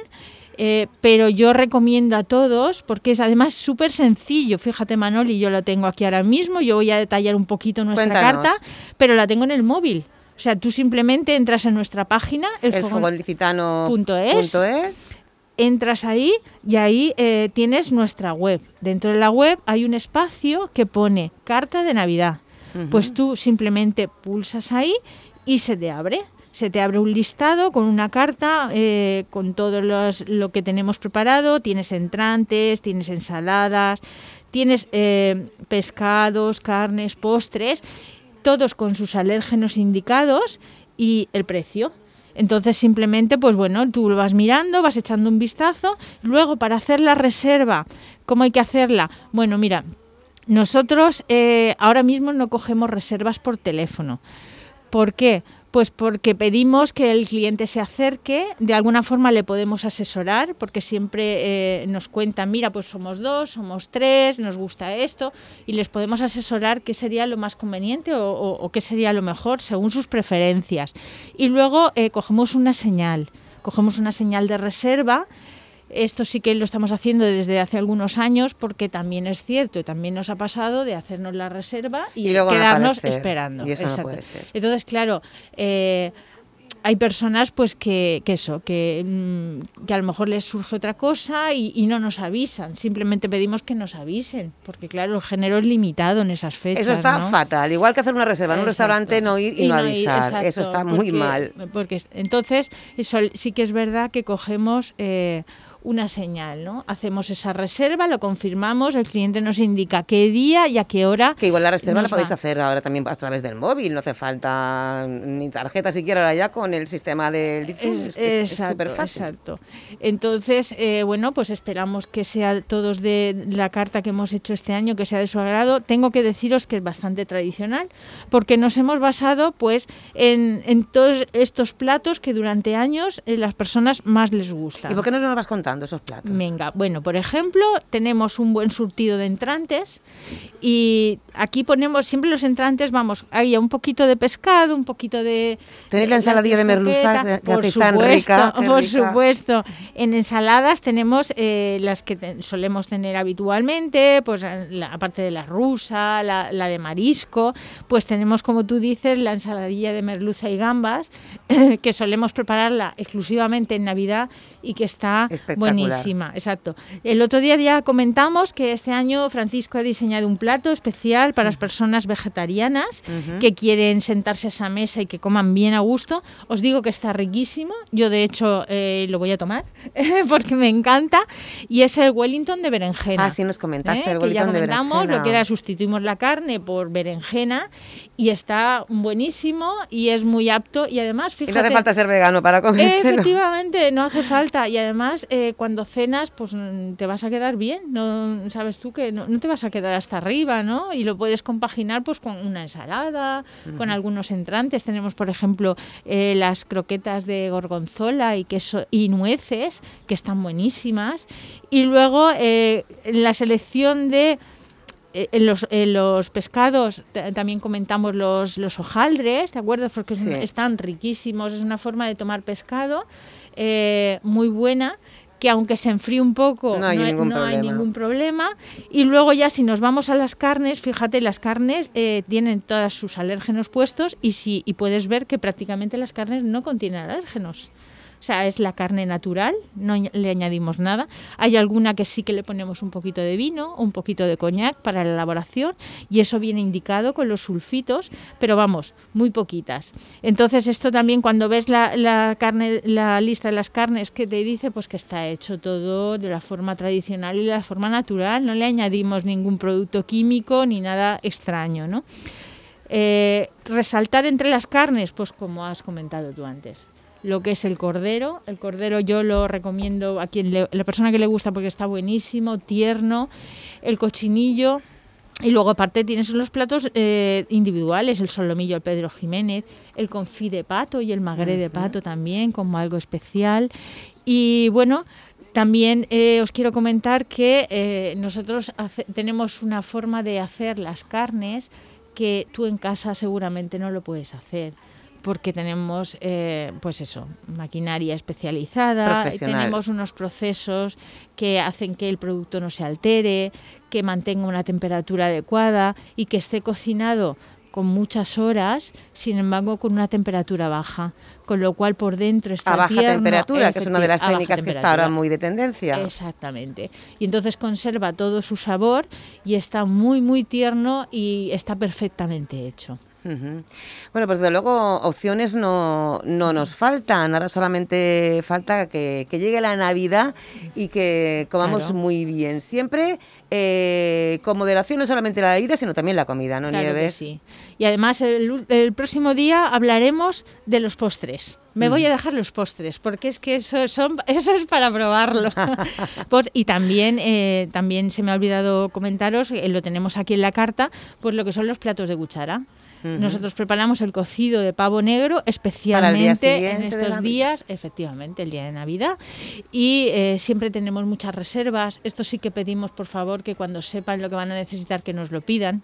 Eh, pero yo recomiendo a todos, porque es además súper sencillo. Fíjate, Manoli, yo lo tengo aquí ahora mismo. Yo voy a detallar un poquito nuestra Cuéntanos. carta, pero la tengo en el móvil. O sea, tú simplemente entras en nuestra página, el, El fogón- fogonlicitano punto es, punto es. entras ahí y ahí eh, tienes nuestra web. Dentro de la web hay un espacio que pone carta de Navidad. Pues tú simplemente pulsas ahí y se te abre. Se te abre un listado con una carta eh, con todo los- lo que tenemos preparado. Tienes entrantes, tienes ensaladas, tienes eh, pescados, carnes, postres, todos con sus alérgenos indicados y el precio. Entonces simplemente, pues bueno, tú lo vas mirando, vas echando un vistazo. Luego, para hacer la reserva, ¿cómo hay que hacerla? Bueno, mira, nosotros eh, ahora mismo no cogemos reservas por teléfono. ¿Por qué? Pues porque pedimos que el cliente se acerque, de alguna forma le podemos asesorar, porque siempre eh, nos cuentan, mira, pues somos dos, somos tres, nos gusta esto, y les podemos asesorar qué sería lo más conveniente o, qué sería lo mejor según sus preferencias. Y luego eh, cogemos una señal, cogemos una señal de reserva. Esto sí que lo estamos haciendo desde hace algunos años porque también es cierto, también nos ha pasado de hacernos la reserva y, quedarnos aparecer. esperando. Y eso no puede ser. Entonces, claro, eh, hay personas pues que, que eso, que, mm, que a lo mejor les surge otra cosa y, y no nos avisan. Simplemente pedimos que nos avisen, porque claro, el género es limitado en esas fechas. Eso está ¿no? fatal. Igual que hacer una reserva en un restaurante, no ir y, no avisar. Eso está muy mal. Porque es- entonces, eso sí que es verdad que cogemos eh, una señal, ¿no? Hacemos esa reserva, lo confirmamos, el cliente nos indica qué día y a qué hora. Que igual la reserva la podéis va. hacer ahora también a través del móvil, no hace falta ni tarjeta siquiera ahora ya con el sistema del. Es- Es- es exacto, superfácil. exacto. Entonces, eh, bueno, pues esperamos que sea todos de la carta que hemos hecho este año, que sea de su agrado. Tengo que deciros que es bastante tradicional, porque nos hemos basado pues en, en todos estos platos que durante años eh, las personas más les gustan. ¿Y por qué no nos vas contando esos platos? Venga, bueno, por ejemplo, tenemos un buen surtido de entrantes y aquí ponemos siempre los entrantes, vamos, hay un poquito de pescado, un poquito de... Tenéis la ensaladilla de merluza, que- por hacéis tan supuesto, rica, por rica. supuesto. En ensaladas tenemos eh, las que te- solemos tener habitualmente, pues la, aparte de la rusa, la, la de marisco, pues tenemos, como tú dices, la ensaladilla de merluza y gambas, que solemos prepararla exclusivamente en Navidad y que está Espectacular. buenísima. Exacto. El otro día ya comentamos que este año Francisco ha diseñado un plato especial para las personas vegetarianas que quieren sentarse a esa mesa y que coman bien a gusto. Os digo que está riquísimo. Yo, de hecho, eh, lo voy a tomar porque me encanta. Y es el Wellington de berenjena. Ah, sí, nos comentaste el que ya Wellington de berenjena. Lo que era sustituimos la carne por berenjena y está buenísimo y es muy apto. Y además, Y fíjate... no hace falta ser vegano para comérselo. Efectivamente, no hace falta. Y además, eh, cuando cenas, pues mm, te vas a quedar bien. No sabes tú que no, no te vas a quedar hasta arriba, ¿no? Y lo puedes compaginar pues con una ensalada, con algunos entrantes. Tenemos, por ejemplo, eh, las croquetas de gorgonzola y queso y nueces, que están buenísimas. Y luego eh, la selección de en los, en los pescados ta- también comentamos los, los hojaldres, ¿te acuerdas? Porque Sí. están riquísimos, es una forma de tomar pescado eh, muy buena que aunque se enfríe un poco No hay ningún no hay problema. ningún problema. Y luego ya si nos vamos a las carnes, fíjate, las carnes eh, tienen todos sus alérgenos puestos y, si, y puedes ver que prácticamente las carnes no contienen alérgenos. O sea, es la carne natural, no le añadimos nada. Hay alguna que sí que le ponemos un poquito de vino, un poquito de coñac para la elaboración y eso viene indicado con los sulfitos, pero vamos, muy poquitas. Entonces esto también cuando ves la, la carne, la lista de las carnes que te dice, pues que está hecho todo de la forma tradicional y de la forma natural, no le añadimos ningún producto químico ni nada extraño, ¿no? Eh, resaltar entre las carnes, pues como has comentado tú antes, lo que es el cordero. El cordero yo lo recomiendo a quien le- la persona que le gusta porque está buenísimo, tierno. El cochinillo. Y luego aparte tienes los platos eh, individuales, el solomillo al Pedro Jiménez, el confit de pato y el magre de pato también como algo especial. Y bueno, también eh, os quiero comentar que eh, nosotros hace- tenemos una forma de hacer las carnes que tú en casa seguramente no lo puedes hacer porque tenemos eh, pues eso maquinaria especializada tenemos unos procesos que hacen que el producto no se altere que mantenga una temperatura adecuada y que esté cocinado con muchas horas, sin embargo con una temperatura baja, con lo cual por dentro está A baja tierno, temperatura, que es una de las técnicas que está ahora muy de tendencia. Exactamente. Y entonces conserva todo su sabor y está muy, muy tierno y está perfectamente hecho. Bueno, pues desde luego opciones no, no nos faltan. Ahora solamente falta que, que llegue la Navidad y que comamos Claro. muy bien. Siempre eh, con moderación, no solamente la bebida, sino también la comida, ¿no, Claro que Nieves? sí. Y además el, el próximo día hablaremos de los postres. Me voy a dejar los postres, porque es que eso, son, eso es para probarlo. Pues, y también, eh, también se me ha olvidado comentaros, eh, lo tenemos aquí en la carta, pues lo que son los platos de cuchara. Nosotros preparamos el cocido de pavo negro especialmente en estos días, efectivamente, el día de Navidad. Y eh, siempre tenemos muchas reservas. Esto sí que pedimos, por favor, que cuando sepan lo que van a necesitar, que nos lo pidan,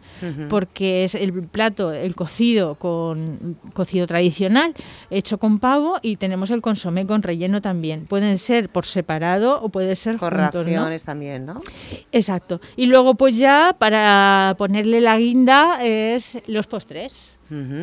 porque es el plato, el cocido con cocido tradicional, hecho con pavo, y tenemos el consomé con relleno también. Pueden ser por separado o puede ser Con juntos, ¿no? raciones también, ¿no? Exacto. Y luego, pues ya para ponerle la guinda es los postres.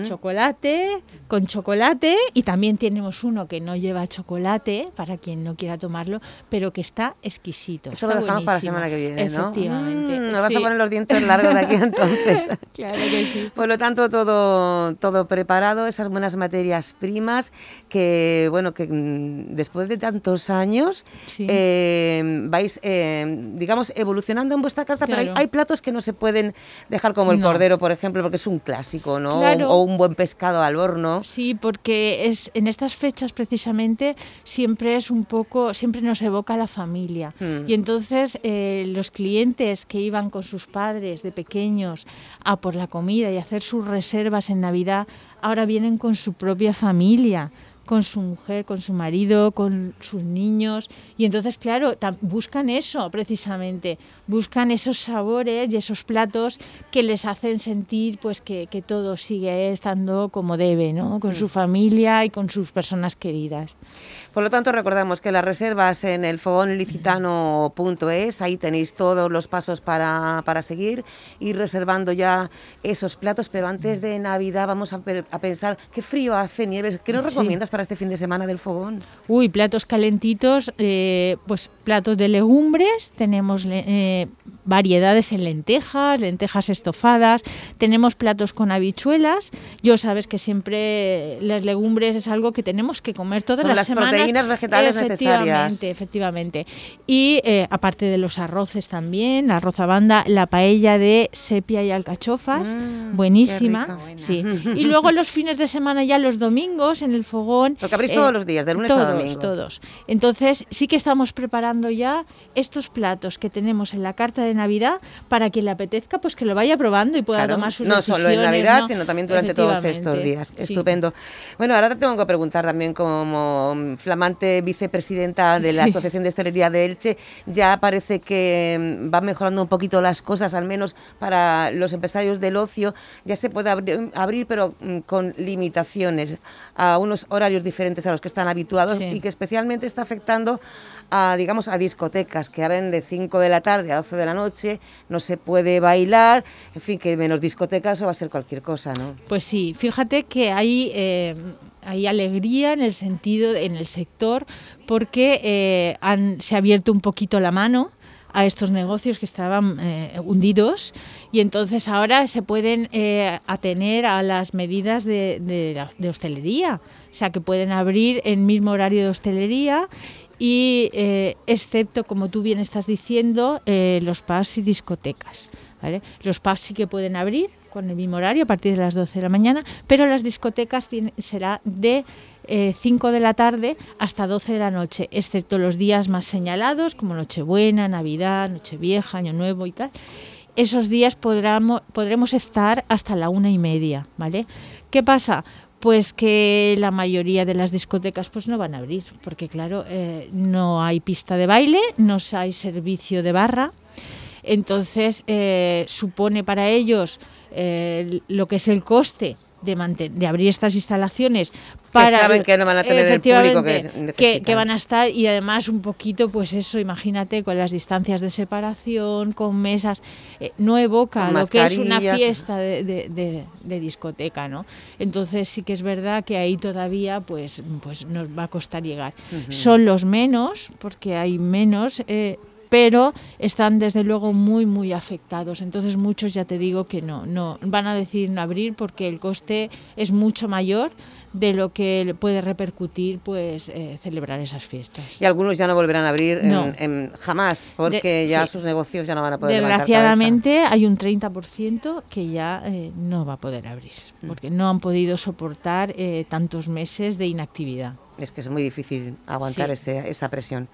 Chocolate con chocolate y también tenemos uno que no lleva chocolate para quien no quiera tomarlo, pero que está exquisito. Eso está lo dejamos para la semana que viene, ¿no? Efectivamente. Mm, nos vas a poner los dientes largos de aquí entonces. Claro que sí. Por lo tanto, todo, todo preparado, esas buenas materias primas que, bueno, que mm, después de tantos años Sí. eh, vais, eh, digamos, evolucionando en vuestra carta, pero hay, platos que no se pueden dejar como el No. cordero, por ejemplo, porque es un clásico, ¿no? Claro. O un buen pescado al horno. Sí, porque es en estas fechas precisamente siempre es un poco, siempre nos evoca la familia. Mm. Y entonces eh, los clientes que iban con sus padres de pequeños a por la comida y hacer sus reservas en Navidad, ahora vienen con su propia familia con su mujer, con su marido, con sus niños. Y entonces, claro, buscan eso precisamente, buscan esos sabores y esos platos que les hacen sentir pues que, que todo sigue estando como debe, ¿no? Con su familia y con sus personas queridas. Por lo tanto, recordamos que las reservas en el fogonlicitano.es, ahí tenéis todos los pasos para, para seguir, ir reservando ya esos platos, pero antes de Navidad vamos a, pe- a pensar, qué frío hace, Nieves, ¿qué nos Sí. recomiendas para este fin de semana del fogón? Uy, platos calentitos, eh, pues platos de legumbres, tenemos eh, variedades en lentejas, lentejas estofadas, tenemos platos con habichuelas. Yo sabes que siempre las legumbres es algo que tenemos que comer todas Son las, las semanas. Proteínas vegetales necesarias. Efectivamente, efectivamente. Y eh, aparte de los arroces también, la arroz a banda, la paella de sepia y alcachofas, Mm, buenísima. rica. Sí. Y luego los fines de semana ya los domingos en el fogón. Lo que abrís todos los días, de lunes a domingo. Todos. Entonces sí que estamos preparando ya estos platos que tenemos en la carta de Navidad para quien le apetezca, pues que lo vaya probando y pueda Claro, tomar sus no solo en decisiones, Navidad, ¿no? sino también durante todos estos Efectivamente, días. sí. Estupendo. Bueno, ahora te tengo que preguntar también como mm, flamante vicepresidenta de la Sí. Asociación de Hostelería de Elche, ya parece que mm, van mejorando un poquito las cosas, al menos para los empresarios del ocio, ya se puede abrir, abrir, pero mm, con limitaciones, a unos horarios diferentes a los que están habituados Sí. y que especialmente está afectando a, digamos, a discotecas que abren de 5 de la tarde a 12 de la noche, no se puede bailar, en fin, que menos discotecas o va a ser cualquier cosa, ¿no? Pues sí, fíjate que hay, eh, hay alegría en el sentido, en el sector, porque eh, se ha abierto un poquito la mano a estos negocios que estaban eh, hundidos y entonces ahora se pueden eh, atener a las medidas de, de hostelería, o sea que pueden abrir el mismo horario de hostelería y eh, excepto, como tú bien estás diciendo, eh, los pubs y discotecas. Los pubs sí que pueden abrir con el mismo horario a partir de las 12 de la mañana, pero las discotecas tiene- será de eh, 5 de la tarde hasta 12 de la noche, excepto los días más señalados como Nochebuena, Navidad, Nochevieja, Año Nuevo y tal. Esos días podremos, podremos estar hasta la una y media, ¿vale? ¿Qué pasa? Pues que la mayoría de las discotecas pues no van a abrir, porque claro, eh, no hay pista de baile, no hay servicio de barra, entonces eh, supone para ellos eh, lo que es el coste de, manten- de abrir estas instalaciones para saben que no van a tener el público que necesitan. que van a estar y además un poquito pues eso imagínate con las distancias de separación con mesas eh, no evoca lo que es una fiesta de, de- de- discoteca no entonces sí que es verdad que ahí todavía pues pues nos va a costar llegar. Son los menos porque hay menos eh, pero están desde luego muy, muy afectados. Entonces muchos ya te digo que no, no van a decir no abrir porque el coste es mucho mayor de lo que puede repercutir pues eh, celebrar esas fiestas. Y algunos ya no volverán a abrir en- No. en- jamás, porque De- ya sí. sus negocios ya no van a poder Desgraciadamente hay un 30% que ya eh, no va a poder abrir, Mm. porque no han podido soportar eh, tantos meses de inactividad. Es que es muy difícil aguantar Sí. ese- esa presión.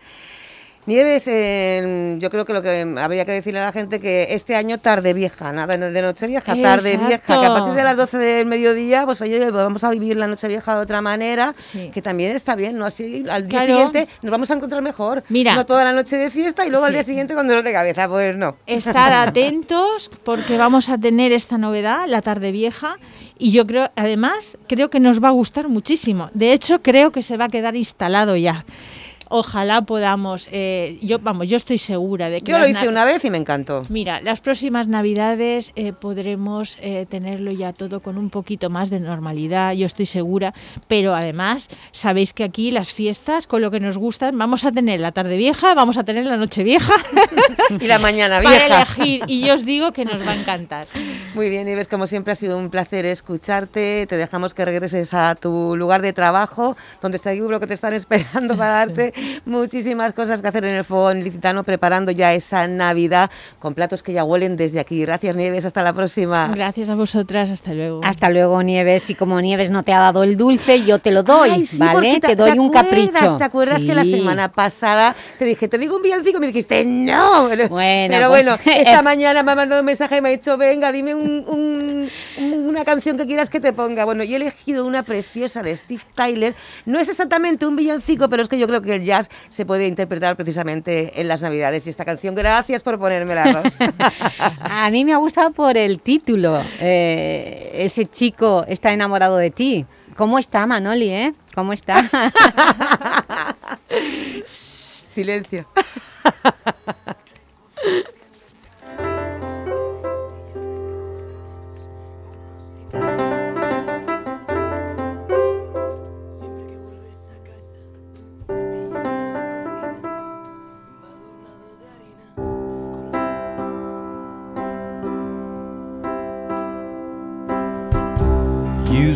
Nieves, eh, yo creo que lo que habría que decirle a la gente que este año tarde vieja, nada de noche vieja, tarde Exacto. vieja, que a partir de las 12 del mediodía, pues oye, vamos a vivir la noche vieja de otra manera, que también está bien, ¿no? Así al día Claro. siguiente nos vamos a encontrar mejor. Mira. No toda la noche de fiesta y luego al día siguiente con dolor de cabeza, pues no. Estar atentos porque vamos a tener esta novedad, la tarde vieja, y yo creo, además, creo que nos va a gustar muchísimo. De hecho, creo que se va a quedar instalado ya. Ojalá podamos, eh, yo vamos, yo estoy segura de que Yo lo hice na- una vez y me encantó. Mira, las próximas navidades eh, podremos eh, tenerlo ya todo con un poquito más de normalidad, yo estoy segura, pero además sabéis que aquí las fiestas, con lo que nos gustan, vamos a tener la tarde vieja, vamos a tener la noche vieja Y la mañana para vieja. elegir y yo os digo que nos va a encantar. Muy bien, Ives, como siempre ha sido un placer escucharte. Te dejamos que regreses a tu lugar de trabajo, donde está seguro que te están esperando para darte muchísimas cosas que hacer en el fogón licitano, preparando ya esa Navidad con platos que ya huelen desde aquí. Gracias, Nieves. Hasta la próxima. Gracias a vosotras, hasta luego. Hasta luego, Nieves. Y como Nieves no te ha dado el dulce, yo te lo doy, Ay, sí, ¿vale? Te, doy un acuerdas, capricho. ¿Te acuerdas que la semana pasada te dije, te digo un villancico y me dijiste, no? Pero Bueno, pero pues, bueno, esta es- mañana me ha mandado un mensaje y me ha dicho, venga, dime un- una canción que quieras que te ponga. Bueno, yo he elegido una preciosa de Steve Tyler. No es exactamente un villancico, pero es que yo creo que el jazz se puede interpretar precisamente en las Navidades. Y esta canción, gracias por ponérmela, Ros. A mí me ha gustado por el título. eh, ese chico está enamorado de ti. ¿Cómo está Manoli, eh? ¿Cómo está? Silencio.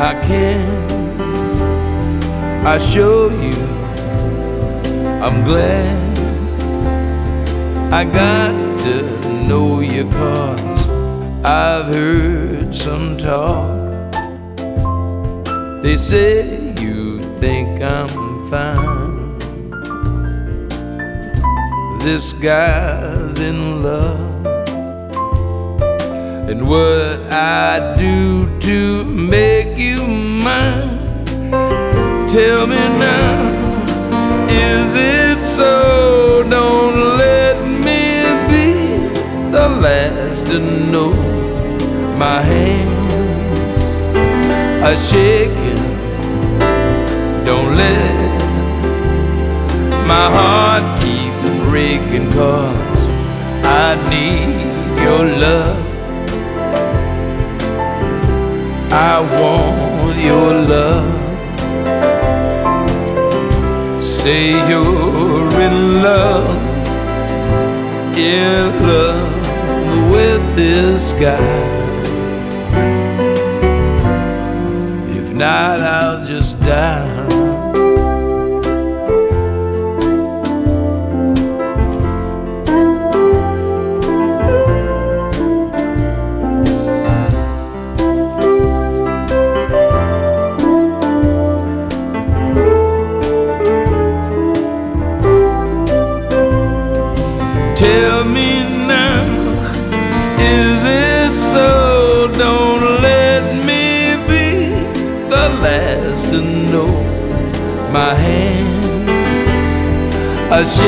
How can I show you? I'm glad I got to know you cause I've heard some talk. They say you think I'm fine. This guy's in love. And what I do to make you mine. Tell me now, is it so? Don't let me be the last to know. My hands are shaking. Don't let my heart keep breaking, cause I need your love. I want your love. Say you're in love, in love with this guy. If not, I'll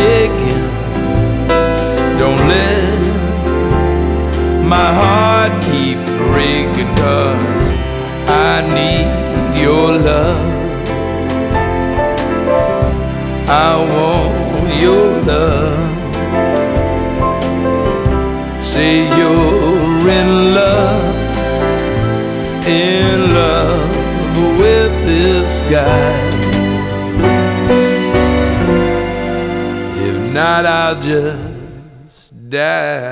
shaking. Don't let my heart keep breaking cause I need your love. I want your love. Say you're in love, in love with this guy. night I just die.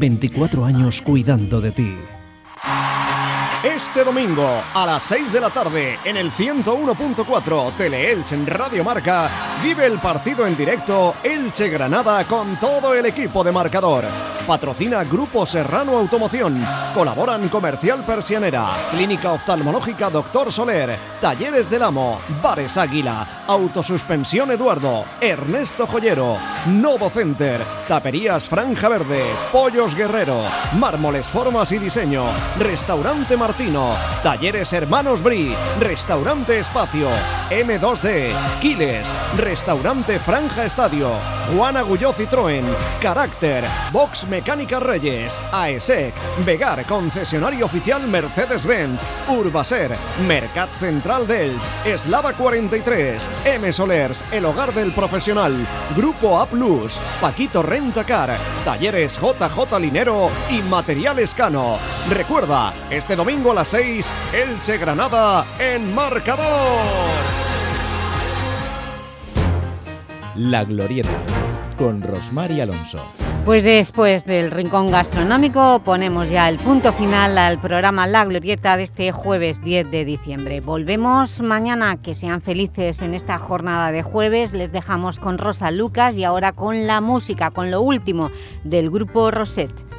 24 años cuidando de ti. Este domingo a las 6 de la tarde en el 101.4 Teleelch en Radio Marca vive el partido en directo Elche Granada con todo el equipo de marcador. Patrocina Grupo Serrano Automoción. Colaboran Comercial Persianera, Clínica Oftalmológica Doctor Soler, Talleres del Amo, Bares Águila, Autosuspensión Eduardo, Ernesto Joyero, Novo Center, Taperías Franja Verde, Pollos Guerrero, Mármoles Formas y Diseño, Restaurante Talleres Hermanos Bri, Restaurante Espacio, M2D, Quiles, Restaurante Franja Estadio, Juan Agulló Citroën, Carácter, Box Mecánica Reyes, AESEC, Vegar Concesionario Oficial Mercedes-Benz, Urbaser, Mercat Central Delch, Eslava 43, M Solers, El Hogar del Profesional, Grupo A Plus, Paquito Rentacar, Talleres JJ Linero y Materiales Cano. Recuerda, este domingo a las 6, Elche Granada en marcador. La Glorieta, con Rosmar y Alonso. Pues después del Rincón Gastronómico ponemos ya el punto final al programa La Glorieta de este jueves 10 de diciembre. Volvemos mañana, que sean felices en esta jornada de jueves. Les dejamos con Rosa Lucas y ahora con la música, con lo último del grupo Rosette.